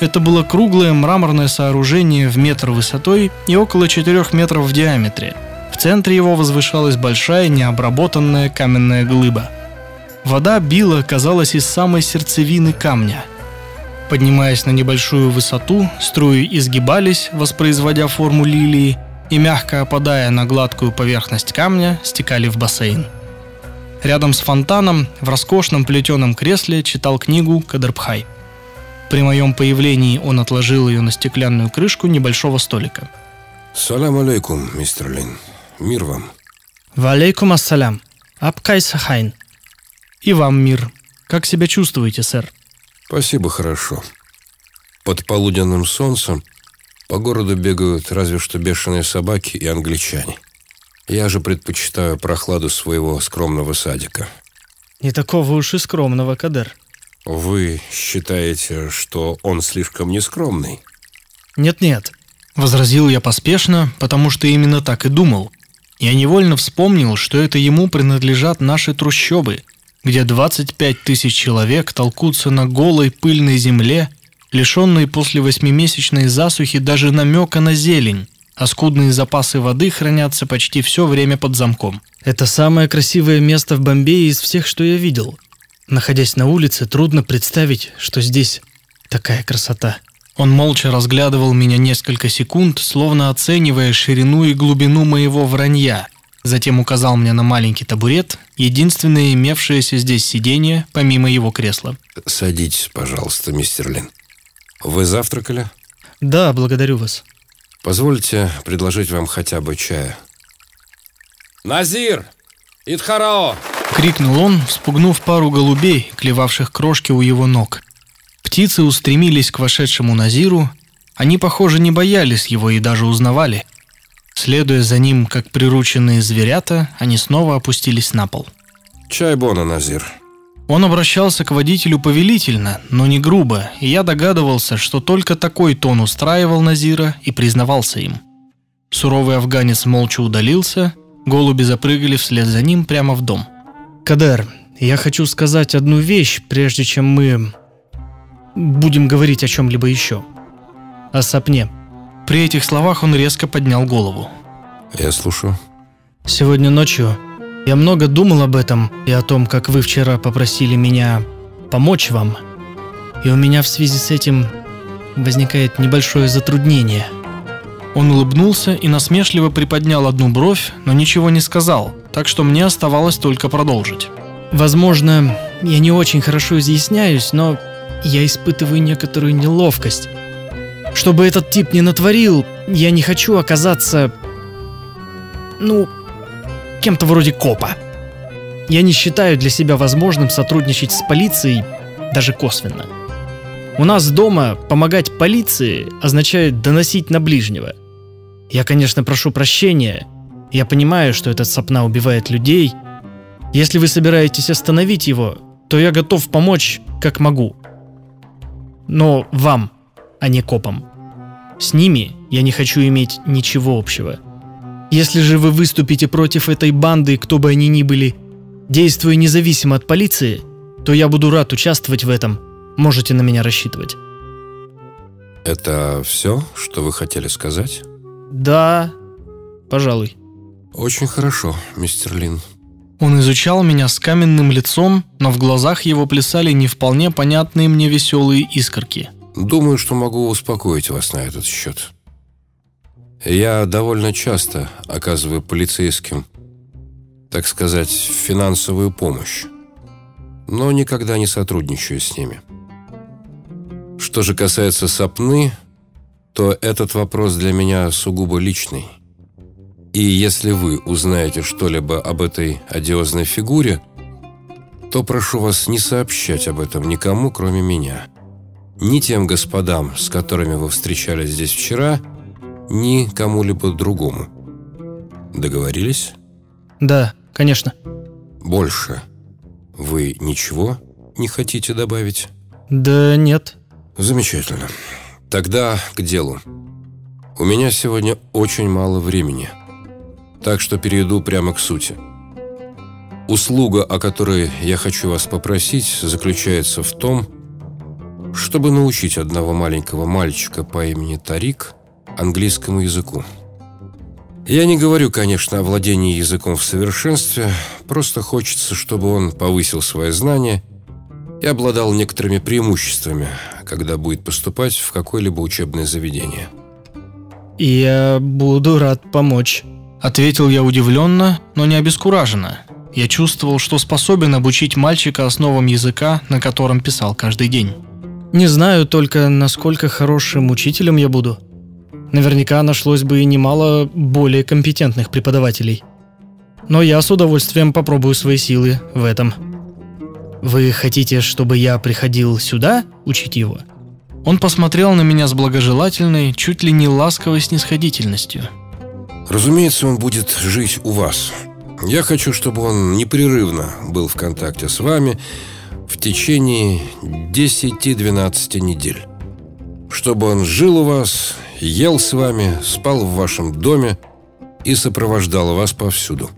Это было круглое мраморное сооружение в метр высотой и около 4 метров в диаметре – центре его возвышалась большая необработанная каменная глыба. Вода била, казалось, из самой сердцевины камня. Поднимаясь на небольшую высоту, струи изгибались, воспроизводя форму лилии, и, мягко опадая на гладкую поверхность камня, стекали в бассейн. Рядом с фонтаном в роскошном плетеном кресле читал книгу Кадрбхай. При моем появлении он отложил ее на стеклянную крышку небольшого столика. «Салам алейкум, мистер Лин. Мир вам. Валейкум ассалям. Абкай сахайн. И вам мир. Как себя чувствуете, сэр? Спасибо, хорошо. Под полуденным солнцем по городу бегают разве что бешеные собаки и англичане. Я же предпочитаю прохладу своего скромного садика. Не такого уж и скромного, Кадер. Вы считаете, что он слишком нескромный? Нет-нет, возразил я поспешно, потому что именно так и думал. Я невольно вспомнил, что это ему принадлежат наши трущобы, где 25 тысяч человек толкутся на голой пыльной земле, лишенные после восьмимесячной засухи даже намека на зелень, а скудные запасы воды хранятся почти все время под замком. Это самое красивое место в Бомбее из всех, что я видел. Находясь на улице, трудно представить, что здесь такая красота. Он молча разглядывал меня несколько секунд, словно оценивая ширину и глубину моего вранья. Затем указал мне на маленький табурет, единственное имевшееся здесь сиденье, помимо его кресла. «Садитесь, пожалуйста, мистер Лин. Вы завтракали?» «Да, благодарю вас». «Позвольте предложить вам хотя бы чая». «Назир! Идхарао!» — крикнул он, спугнув пару голубей, клевавших крошки у его ног. Птицы устремились к вошедшему Назиру. Они, похоже, не боялись его и даже узнавали. Следуя за ним, как прирученные зверята, они снова опустились на пол. «Чай Бона, Назир». Он обращался к водителю повелительно, но не грубо, и я догадывался, что только такой тон устраивал Назира и признавался им. Суровый афганец молча удалился, голуби запрыгали вслед за ним прямо в дом. «Кадер, я хочу сказать одну вещь, прежде чем мы будем говорить о чем-либо еще. О сапне. При этих словах он резко поднял голову. Я слушаю. Сегодня ночью я много думал об этом и о том, как вы вчера попросили меня помочь вам. И у меня в связи с этим возникает небольшое затруднение. Он улыбнулся и насмешливо приподнял одну бровь, но ничего не сказал, так что мне оставалось только продолжить. Возможно, я не очень хорошо изъясняюсь, но я испытываю некоторую неловкость. Чтобы этот тип не натворил, я не хочу оказаться... Ну, кем-то вроде копа. Я не считаю для себя возможным сотрудничать с полицией даже косвенно. У нас дома помогать полиции означает доносить на ближнего. Я, конечно, прошу прощения. Я понимаю, что этот сапна убивает людей. Если вы собираетесь остановить его, то я готов помочь, как могу. Но вам, а не копам. С ними я не хочу иметь ничего общего. Если же вы выступите против этой банды, кто бы они ни были, действуя независимо от полиции, то я буду рад участвовать в этом. Можете на меня рассчитывать. Это все, что вы хотели сказать? Да, пожалуй. Очень хорошо, мистер Лин. Он изучал меня с каменным лицом, но в глазах его плясали не вполне понятные мне веселые искорки. Думаю, что могу успокоить вас на этот счет. Я довольно часто оказываю полицейским, так сказать, финансовую помощь, но никогда не сотрудничаю с ними. Что же касается сапны, то этот вопрос для меня сугубо личный. И если вы узнаете что-либо об этой одиозной фигуре, то прошу вас не сообщать об этом никому, кроме меня. Ни тем господам, с которыми вы встречались здесь вчера, ни кому-либо другому. Договорились? Да, конечно. Больше. Вы ничего не хотите добавить? Да нет. Замечательно. Тогда к делу. У меня сегодня очень мало времени – так что перейду прямо к сути. Услуга, о которой я хочу вас попросить, заключается в том, чтобы научить одного маленького мальчика по имени Тарик английскому языку. Я не говорю, конечно, о владении языком в совершенстве, просто хочется, чтобы он повысил свои знания и обладал некоторыми преимуществами, когда будет поступать в какое-либо учебное заведение. «Я буду рад помочь», Ответил я удивленно, но не обескураженно. Я чувствовал, что способен обучить мальчика основам языка, на котором писал каждый день. Не знаю только, насколько хорошим учителем я буду. Наверняка нашлось бы и немало более компетентных преподавателей. Но я с удовольствием попробую свои силы в этом. Вы хотите, чтобы я приходил сюда учить его? Он посмотрел на меня с благожелательной, чуть ли не ласковой снисходительностью – Разумеется, он будет жить у вас. Я хочу, чтобы он непрерывно был в контакте с вами в течение 10-12 недель. Чтобы он жил у вас, ел с вами, спал в вашем доме и сопровождал вас повсюду.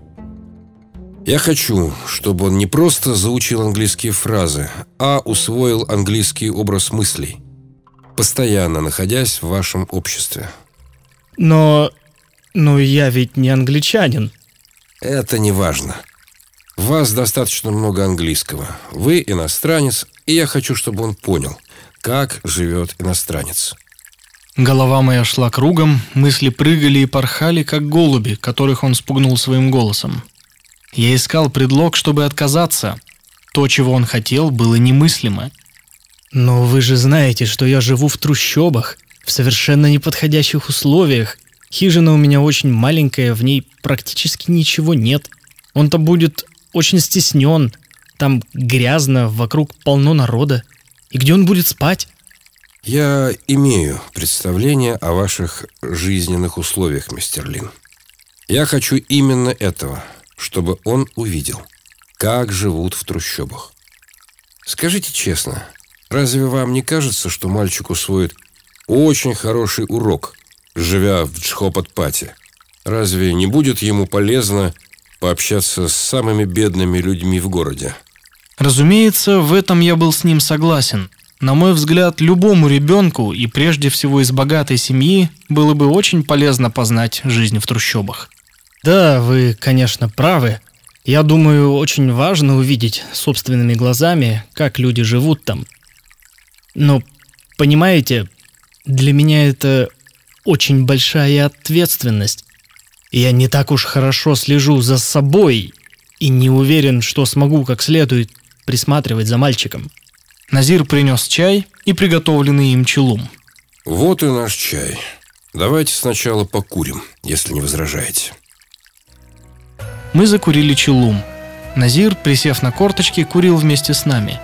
Я хочу, чтобы он не просто заучил английские фразы, а усвоил английский образ мыслей, постоянно находясь в вашем обществе. Но но я ведь не англичанин. Это не важно. В вас достаточно много английского. Вы иностранец, и я хочу, чтобы он понял, как живет иностранец. Голова моя шла кругом, мысли прыгали и порхали, как голуби, которых он спугнул своим голосом. Я искал предлог, чтобы отказаться. То, чего он хотел, было немыслимо. Но вы же знаете, что я живу в трущобах, в совершенно неподходящих условиях, Хижина у меня очень маленькая, в ней практически ничего нет. Он-то будет очень стеснен. Там грязно, вокруг полно народа. И где он будет спать? Я имею представление о ваших жизненных условиях, мистер Лин. Я хочу именно этого, чтобы он увидел, как живут в трущобах. Скажите честно, разве вам не кажется, что мальчик усвоит очень хороший урок живя в Джхопат-Пати. Разве не будет ему полезно пообщаться с самыми бедными людьми в городе? Разумеется, в этом я был с ним согласен. На мой взгляд, любому ребенку, и прежде всего из богатой семьи, было бы очень полезно познать жизнь в трущобах. Да, вы, конечно, правы. Я думаю, очень важно увидеть собственными глазами, как люди живут там. Но, понимаете, для меня это очень большая ответственность. Я не так уж хорошо слежу за собой и не уверен, что смогу как следует присматривать за мальчиком. Назир принес чай и приготовленный им челум. Вот и наш чай. Давайте сначала покурим, если не возражаете. Мы закурили челум. Назир, присев на корточки, курил вместе с нами.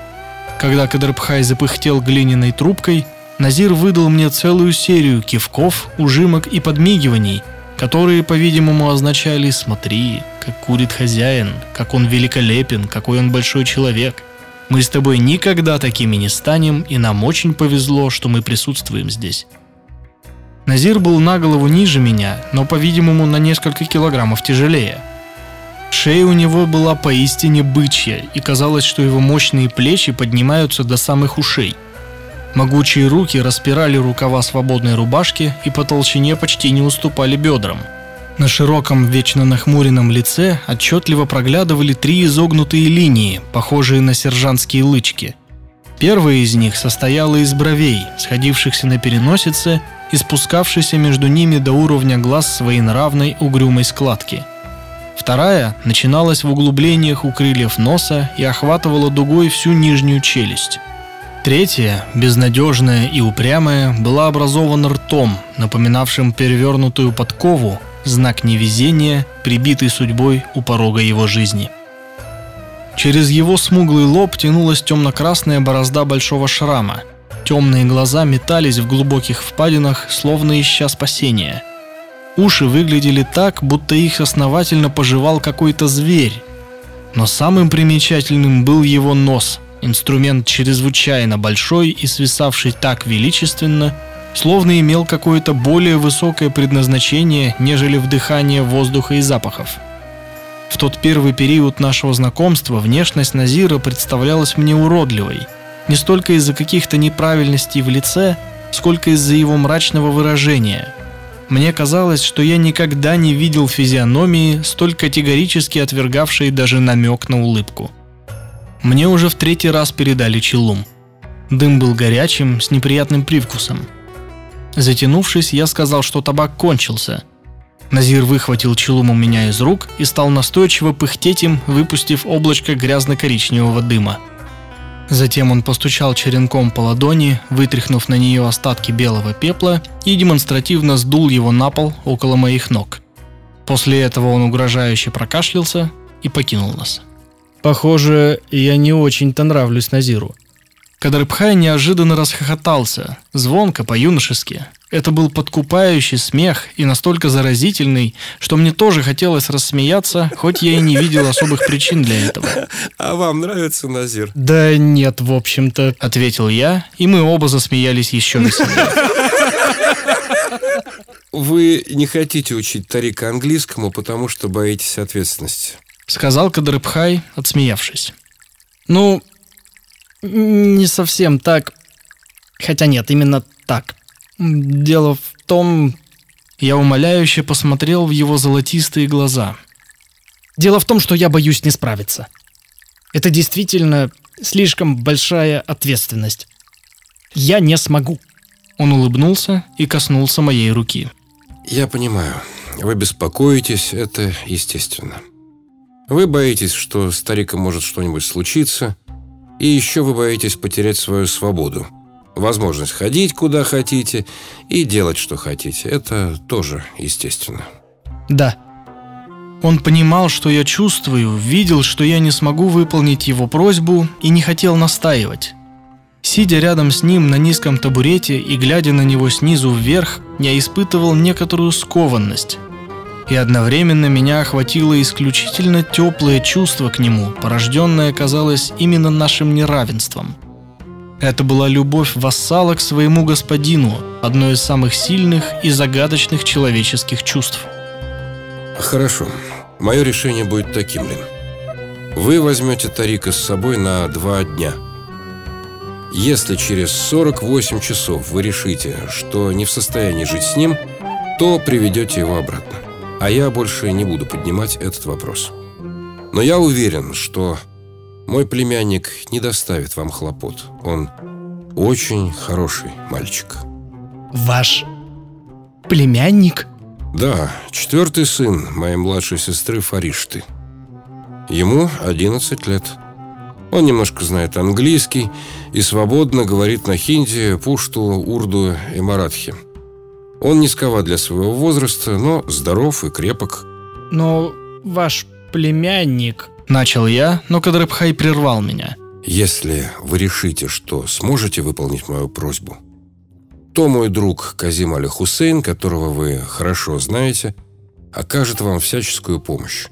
Когда Кадрбхай запыхтел глиняной трубкой, Назир выдал мне целую серию кивков, ужимок и подмигиваний, которые, по-видимому, означали «смотри, как курит хозяин, как он великолепен, какой он большой человек». Мы с тобой никогда такими не станем, и нам очень повезло, что мы присутствуем здесь. Назир был на голову ниже меня, но, по-видимому, на несколько килограммов тяжелее. Шея у него была поистине бычья, и казалось, что его мощные плечи поднимаются до самых ушей. Могучие руки распирали рукава свободной рубашки и по толщине почти не уступали бедрам. На широком, вечно нахмуренном лице отчетливо проглядывали три изогнутые линии, похожие на сержантские лычки. Первая из них состояла из бровей, сходившихся на переносице и спускавшейся между ними до уровня глаз своей нравной угрюмой складки – Вторая начиналась в углублениях у крыльев носа и охватывала дугой всю нижнюю челюсть. Третья, безнадежная и упрямая, была образована ртом, напоминавшим перевернутую подкову, знак невезения, прибитый судьбой у порога его жизни. Через его смуглый лоб тянулась темно-красная борозда большого шрама. Темные глаза метались в глубоких впадинах, словно ища спасения – Уши выглядели так, будто их основательно пожевал какой-то зверь. Но самым примечательным был его нос, инструмент чрезвычайно большой и свисавший так величественно, словно имел какое-то более высокое предназначение, нежели вдыхание воздуха и запахов. В тот первый период нашего знакомства внешность Назира представлялась мне уродливой, не столько из-за каких-то неправильностей в лице, сколько из-за его мрачного выражения – мне казалось, что я никогда не видел физиономии, столь категорически отвергавшей даже намек на улыбку. Мне уже в третий раз передали челум. Дым был горячим, с неприятным привкусом. Затянувшись, я сказал, что табак кончился. Назир выхватил челум у меня из рук и стал настойчиво пыхтеть им, выпустив облачко грязно-коричневого дыма. Затем он постучал черенком по ладони, вытряхнув на нее остатки белого пепла и демонстративно сдул его на пол около моих ног. После этого он угрожающе прокашлялся и покинул нас. Похоже, я не очень-то нравлюсь Назиру. Кадрбхай неожиданно расхохотался, звонко, по-юношески. Это был подкупающий смех и настолько заразительный, что мне тоже хотелось рассмеяться, хоть я и не видел особых причин для этого. А вам нравится Назир? Да нет, в общем-то, ответил я, и мы оба засмеялись еще веселее. Вы не хотите учить Тарика английскому, потому что боитесь ответственности. Сказал Кадрбхай, отсмеявшись. Ну, не совсем так. Хотя нет, именно так. Дело в том... Я умоляюще посмотрел в его золотистые глаза. Дело в том, что я боюсь не справиться. Это действительно слишком большая ответственность. Я не смогу. Он улыбнулся и коснулся моей руки. Я понимаю. Вы беспокоитесь, это естественно. Вы боитесь, что стариком может что-нибудь случиться, и еще вы боитесь потерять свою свободу. Возможность ходить куда хотите и делать что хотите. Это тоже естественно. Да. Он понимал, что я чувствую, видел, что я не смогу выполнить его просьбу и не хотел настаивать. Сидя рядом с ним на низком табурете и глядя на него снизу вверх, я испытывал некоторую скованность и одновременно меня охватило исключительно теплое чувство к нему, порожденное, казалось, именно нашим неравенством. Это была любовь вассала к своему господину, одно из самых сильных и загадочных человеческих чувств. Хорошо. Мое решение будет таким, Лин. Вы возьмете Тарика с собой на два дня. Если через 48 часов вы решите, что не в состоянии жить с ним, то приведете его обратно. А я больше не буду поднимать этот вопрос. Но я уверен, что мой племянник не доставит вам хлопот. Он очень хороший мальчик. Ваш племянник? Да, четвертый сын моей младшей сестры Фаришты. Ему 11 лет. Он немножко знает английский и свободно говорит на хинди, пушту, урду и маратхи. Он низковат для своего возраста, но здоров и крепок. Но ваш племянник. Начал я, но Кадрабхай прервал меня. Если вы решите, что сможете выполнить мою просьбу, то мой друг Казим Али Хусейн, которого вы хорошо знаете, окажет вам всяческую помощь.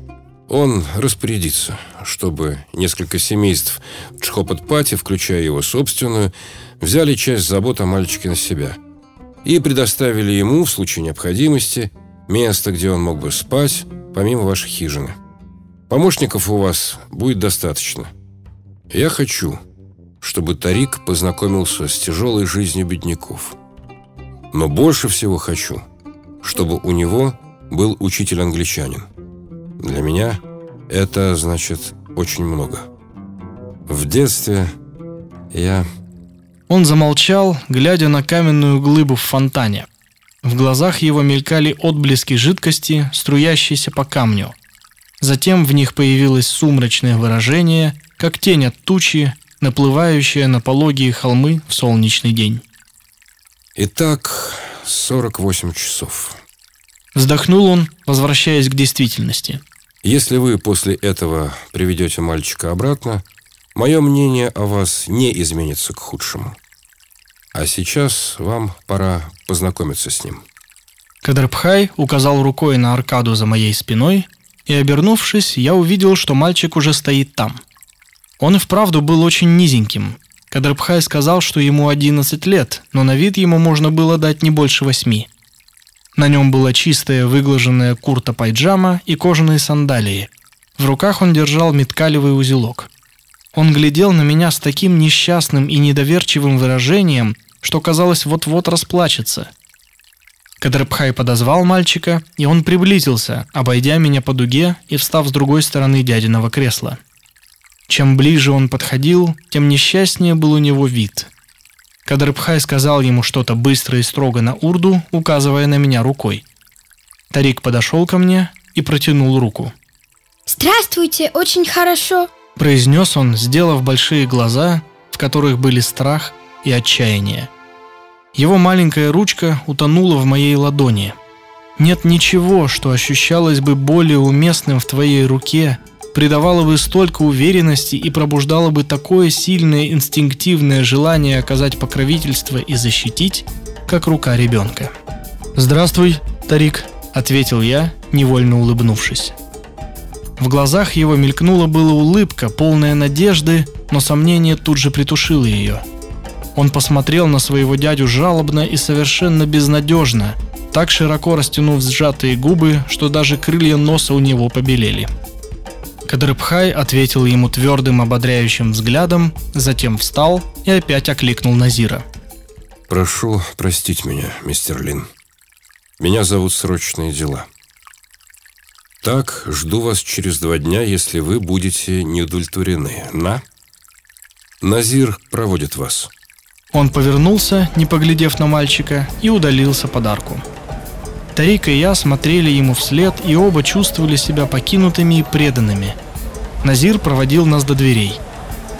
Он распорядится, чтобы несколько семейств Чхопат-Пати, включая его собственную, взяли часть забот о мальчике на себя и предоставили ему, в случае необходимости, место, где он мог бы спать, помимо вашей хижины. Помощников у вас будет достаточно. Я хочу, чтобы Тарик познакомился с тяжелой жизнью бедняков. Но больше всего хочу, чтобы у него был учитель-англичанин. Для меня это значит очень много. В детстве я... Он замолчал, глядя на каменную глыбу в фонтане. В глазах его мелькали отблески жидкости, струящейся по камню. Затем в них появилось сумрачное выражение, как тень от тучи, наплывающая на пологие холмы в солнечный день. Итак, 48 часов. Вздохнул он, возвращаясь к действительности. Если вы после этого приведете мальчика обратно, мое мнение о вас не изменится к худшему. А сейчас вам пора познакомиться с ним. Кадрбхай указал рукой на аркаду за моей спиной, и, обернувшись, я увидел, что мальчик уже стоит там. Он и вправду был очень низеньким. Кадрбхай сказал, что ему 11 лет, но на вид ему можно было дать не больше восьми. На нем была чистая выглаженная курта-пайджама и кожаные сандалии. В руках он держал меткалевый узелок. Он глядел на меня с таким несчастным и недоверчивым выражением, что казалось вот-вот расплачется. Кадрбхай подозвал мальчика, и он приблизился, обойдя меня по дуге и встав с другой стороны дядиного кресла. Чем ближе он подходил, тем несчастнее был у него вид – Кадрбхай сказал ему что-то быстро и строго на урду, указывая на меня рукой. Тарик подошел ко мне и протянул руку. «Здравствуйте, очень хорошо», – произнес он, сделав большие глаза, в которых были страх и отчаяние. Его маленькая ручка утонула в моей ладони. Нет ничего, что ощущалось бы более уместным в твоей руке, придавало бы столько уверенности и пробуждало бы такое сильное инстинктивное желание оказать покровительство и защитить, как рука ребенка. «Здравствуй, Тарик», — ответил я, невольно улыбнувшись. В глазах его мелькнула была улыбка, полная надежды, но сомнение тут же притушило ее. Он посмотрел на своего дядю жалобно и совершенно безнадежно, так широко растянув сжатые губы, что даже крылья носа у него побелели. Кадрбхай ответил ему твердым ободряющим взглядом, затем встал и опять окликнул Назира. «Прошу простить меня, мистер Лин. Меня зовут срочные дела. Так, жду вас через два дня, если вы будете не удовлетворены. На? Назир проводит вас». Он повернулся, не поглядев на мальчика, и удалился подарку. Тарик и я смотрели ему вслед и оба чувствовали себя покинутыми и преданными. Назир проводил нас до дверей.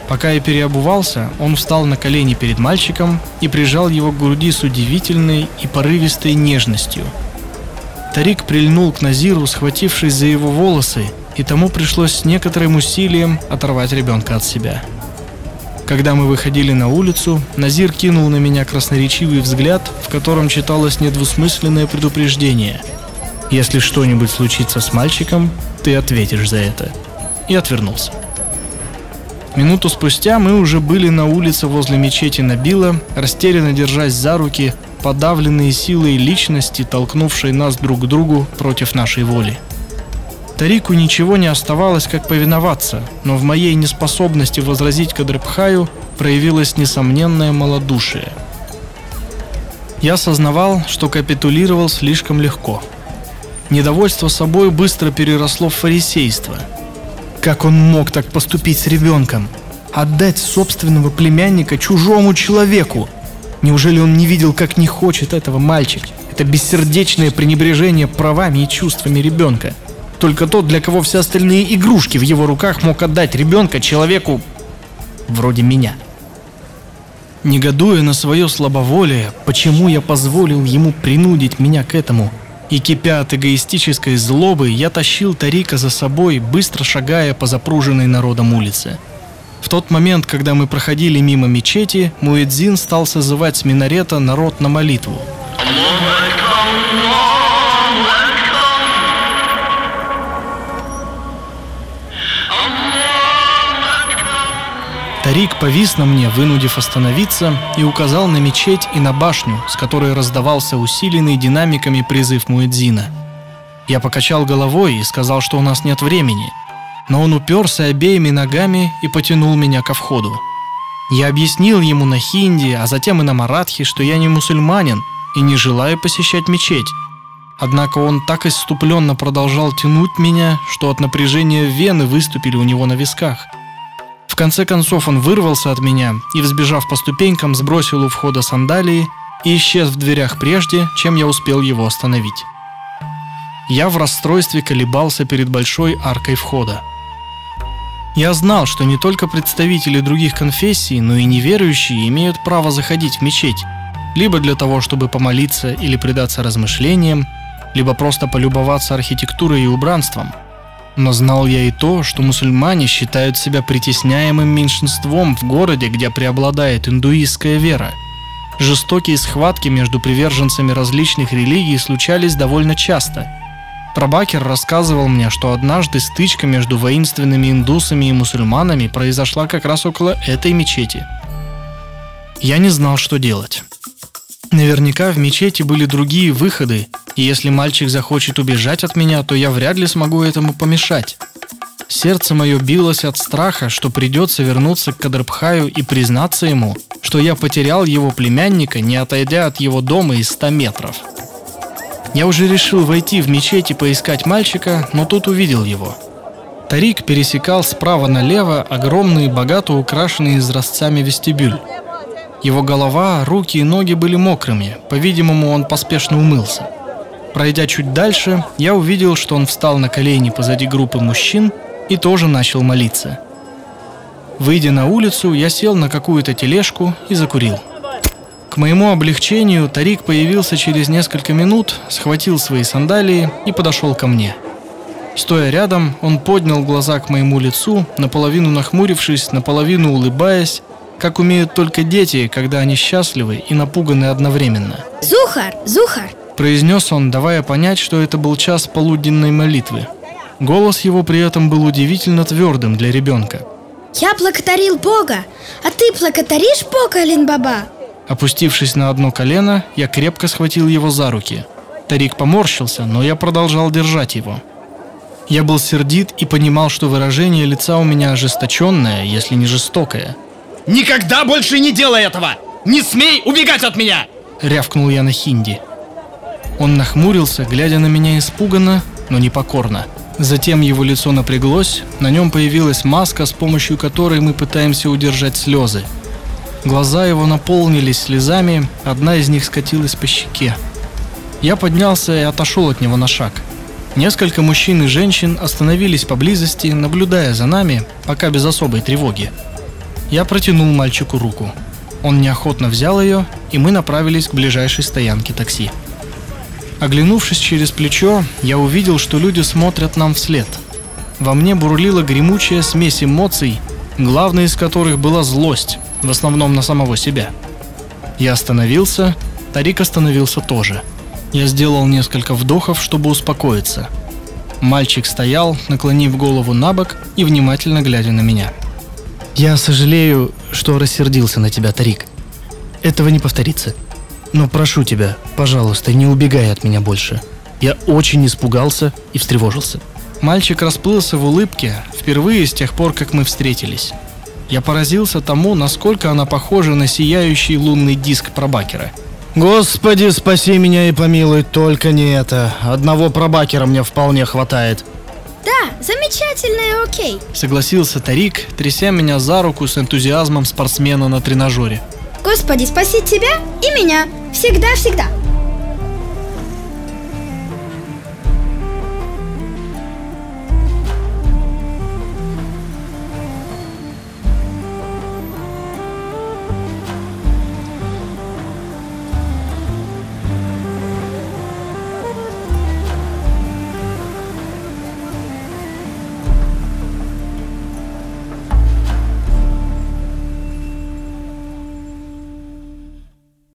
Пока я переобувался, он встал на колени перед мальчиком и прижал его к груди с удивительной и порывистой нежностью. Тарик прильнул к Назиру, схватившись за его волосы, и тому пришлось с некоторым усилием оторвать ребенка от себя. Когда мы выходили на улицу, Назир кинул на меня красноречивый взгляд, в котором читалось недвусмысленное предупреждение. «Если что-нибудь случится с мальчиком, ты ответишь за это». И отвернулся. Минуту спустя мы уже были на улице возле мечети Набила, растерянно держась за руки, подавленные силой личности, толкнувшей нас друг к другу против нашей воли. Тарику ничего не оставалось, как повиноваться, но в моей неспособности возразить Кадрбхаю проявилось несомненное малодушие. Я осознавал, что капитулировал слишком легко. Недовольство собой быстро переросло в фарисейство. Как он мог так поступить с ребенком? Отдать собственного племянника чужому человеку? Неужели он не видел, как не хочет этого мальчик? Это бессердечное пренебрежение правами и чувствами ребенка – только тот, для кого все остальные игрушки в его руках мог отдать ребенка человеку вроде меня. Негодуя на свое слабоволие, почему я позволил ему принудить меня к этому, И кипя от эгоистической злобы, я тащил Тарика за собой, быстро шагая по запруженной народом улице. В тот момент, когда мы проходили мимо мечети, Муэдзин стал созывать с минарета народ на молитву. Тарик повис на мне, вынудив остановиться, и указал на мечеть и на башню, с которой раздавался усиленный динамиками призыв Муэдзина. Я покачал головой и сказал, что у нас нет времени, но он уперся обеими ногами и потянул меня ко входу. Я объяснил ему на хинди, а затем и на маратхи, что я не мусульманин и не желаю посещать мечеть. Однако он так иступленно продолжал тянуть меня, что от напряжения вены выступили у него на висках – в конце концов он вырвался от меня и, взбежав по ступенькам, сбросил у входа сандалии и исчез в дверях прежде, чем я успел его остановить. Я в расстройстве колебался перед большой аркой входа. Я знал, что не только представители других конфессий, но и неверующие имеют право заходить в мечеть, либо для того, чтобы помолиться или предаться размышлениям, либо просто полюбоваться архитектурой и убранством – но знал я и то, что мусульмане считают себя притесняемым меньшинством в городе, где преобладает индуистская вера. Жестокие схватки между приверженцами различных религий случались довольно часто. Прабакер рассказывал мне, что однажды стычка между воинственными индусами и мусульманами произошла как раз около этой мечети. Я не знал, что делать. Наверняка в мечети были другие выходы, и если мальчик захочет убежать от меня, то я вряд ли смогу этому помешать. Сердце мое билось от страха, что придется вернуться к Кадрбхаю и признаться ему, что я потерял его племянника, не отойдя от его дома из 100 метров. Я уже решил войти в мечеть и поискать мальчика, но тут увидел его. Тарик пересекал справа налево огромный, богато украшенный изразцами вестибюль. Его голова, руки и ноги были мокрыми, по-видимому, он поспешно умылся. Пройдя чуть дальше, я увидел, что он встал на колени позади группы мужчин и тоже начал молиться. Выйдя на улицу, я сел на какую-то тележку и закурил. К моему облегчению Тарик появился через несколько минут, схватил свои сандалии и подошел ко мне. Стоя рядом, он поднял глаза к моему лицу, наполовину нахмурившись, наполовину улыбаясь, как умеют только дети, когда они счастливы и напуганы одновременно. Зухар, Зухар, произнес он, давая понять, что это был час полуденной молитвы. Голос его при этом был удивительно твердым для ребенка. Я благодарил Бога, а ты благодаришь Бога, Линбаба? Опустившись на одно колено, я крепко схватил его за руки. Тарик поморщился, но я продолжал держать его. Я был сердит и понимал, что выражение лица у меня ожесточенное, если не жестокое. «Никогда больше не делай этого! Не смей убегать от меня!» Рявкнул я на хинди. Он нахмурился, глядя на меня испуганно, но непокорно. Затем его лицо напряглось, на нем появилась маска, с помощью которой мы пытаемся удержать слезы. Глаза его наполнились слезами, одна из них скатилась по щеке. Я поднялся и отошел от него на шаг. Несколько мужчин и женщин остановились поблизости, наблюдая за нами, пока без особой тревоги. Я протянул мальчику руку. Он неохотно взял ее, и мы направились к ближайшей стоянке такси. Оглянувшись через плечо, я увидел, что люди смотрят нам вслед. Во мне бурлила гремучая смесь эмоций, главной из которых была злость, в основном на самого себя. Я остановился, Тарик остановился тоже. Я сделал несколько вдохов, чтобы успокоиться. Мальчик стоял, наклонив голову на бок и внимательно глядя на меня. «Я сожалею, что рассердился на тебя, Тарик. Этого не повторится», но прошу тебя, пожалуйста, не убегай от меня больше. Я очень испугался и встревожился. Мальчик расплылся в улыбке впервые с тех пор, как мы встретились. Я поразился тому, насколько она похожа на сияющий лунный диск пробакера. «Господи, спаси меня и помилуй, только не это. Одного пробакера мне вполне хватает». Да, замечательно и окей. Согласился Тарик, тряся меня за руку с энтузиазмом спортсмена на тренажере. Господи, спаси тебя и меня. Всегда-всегда.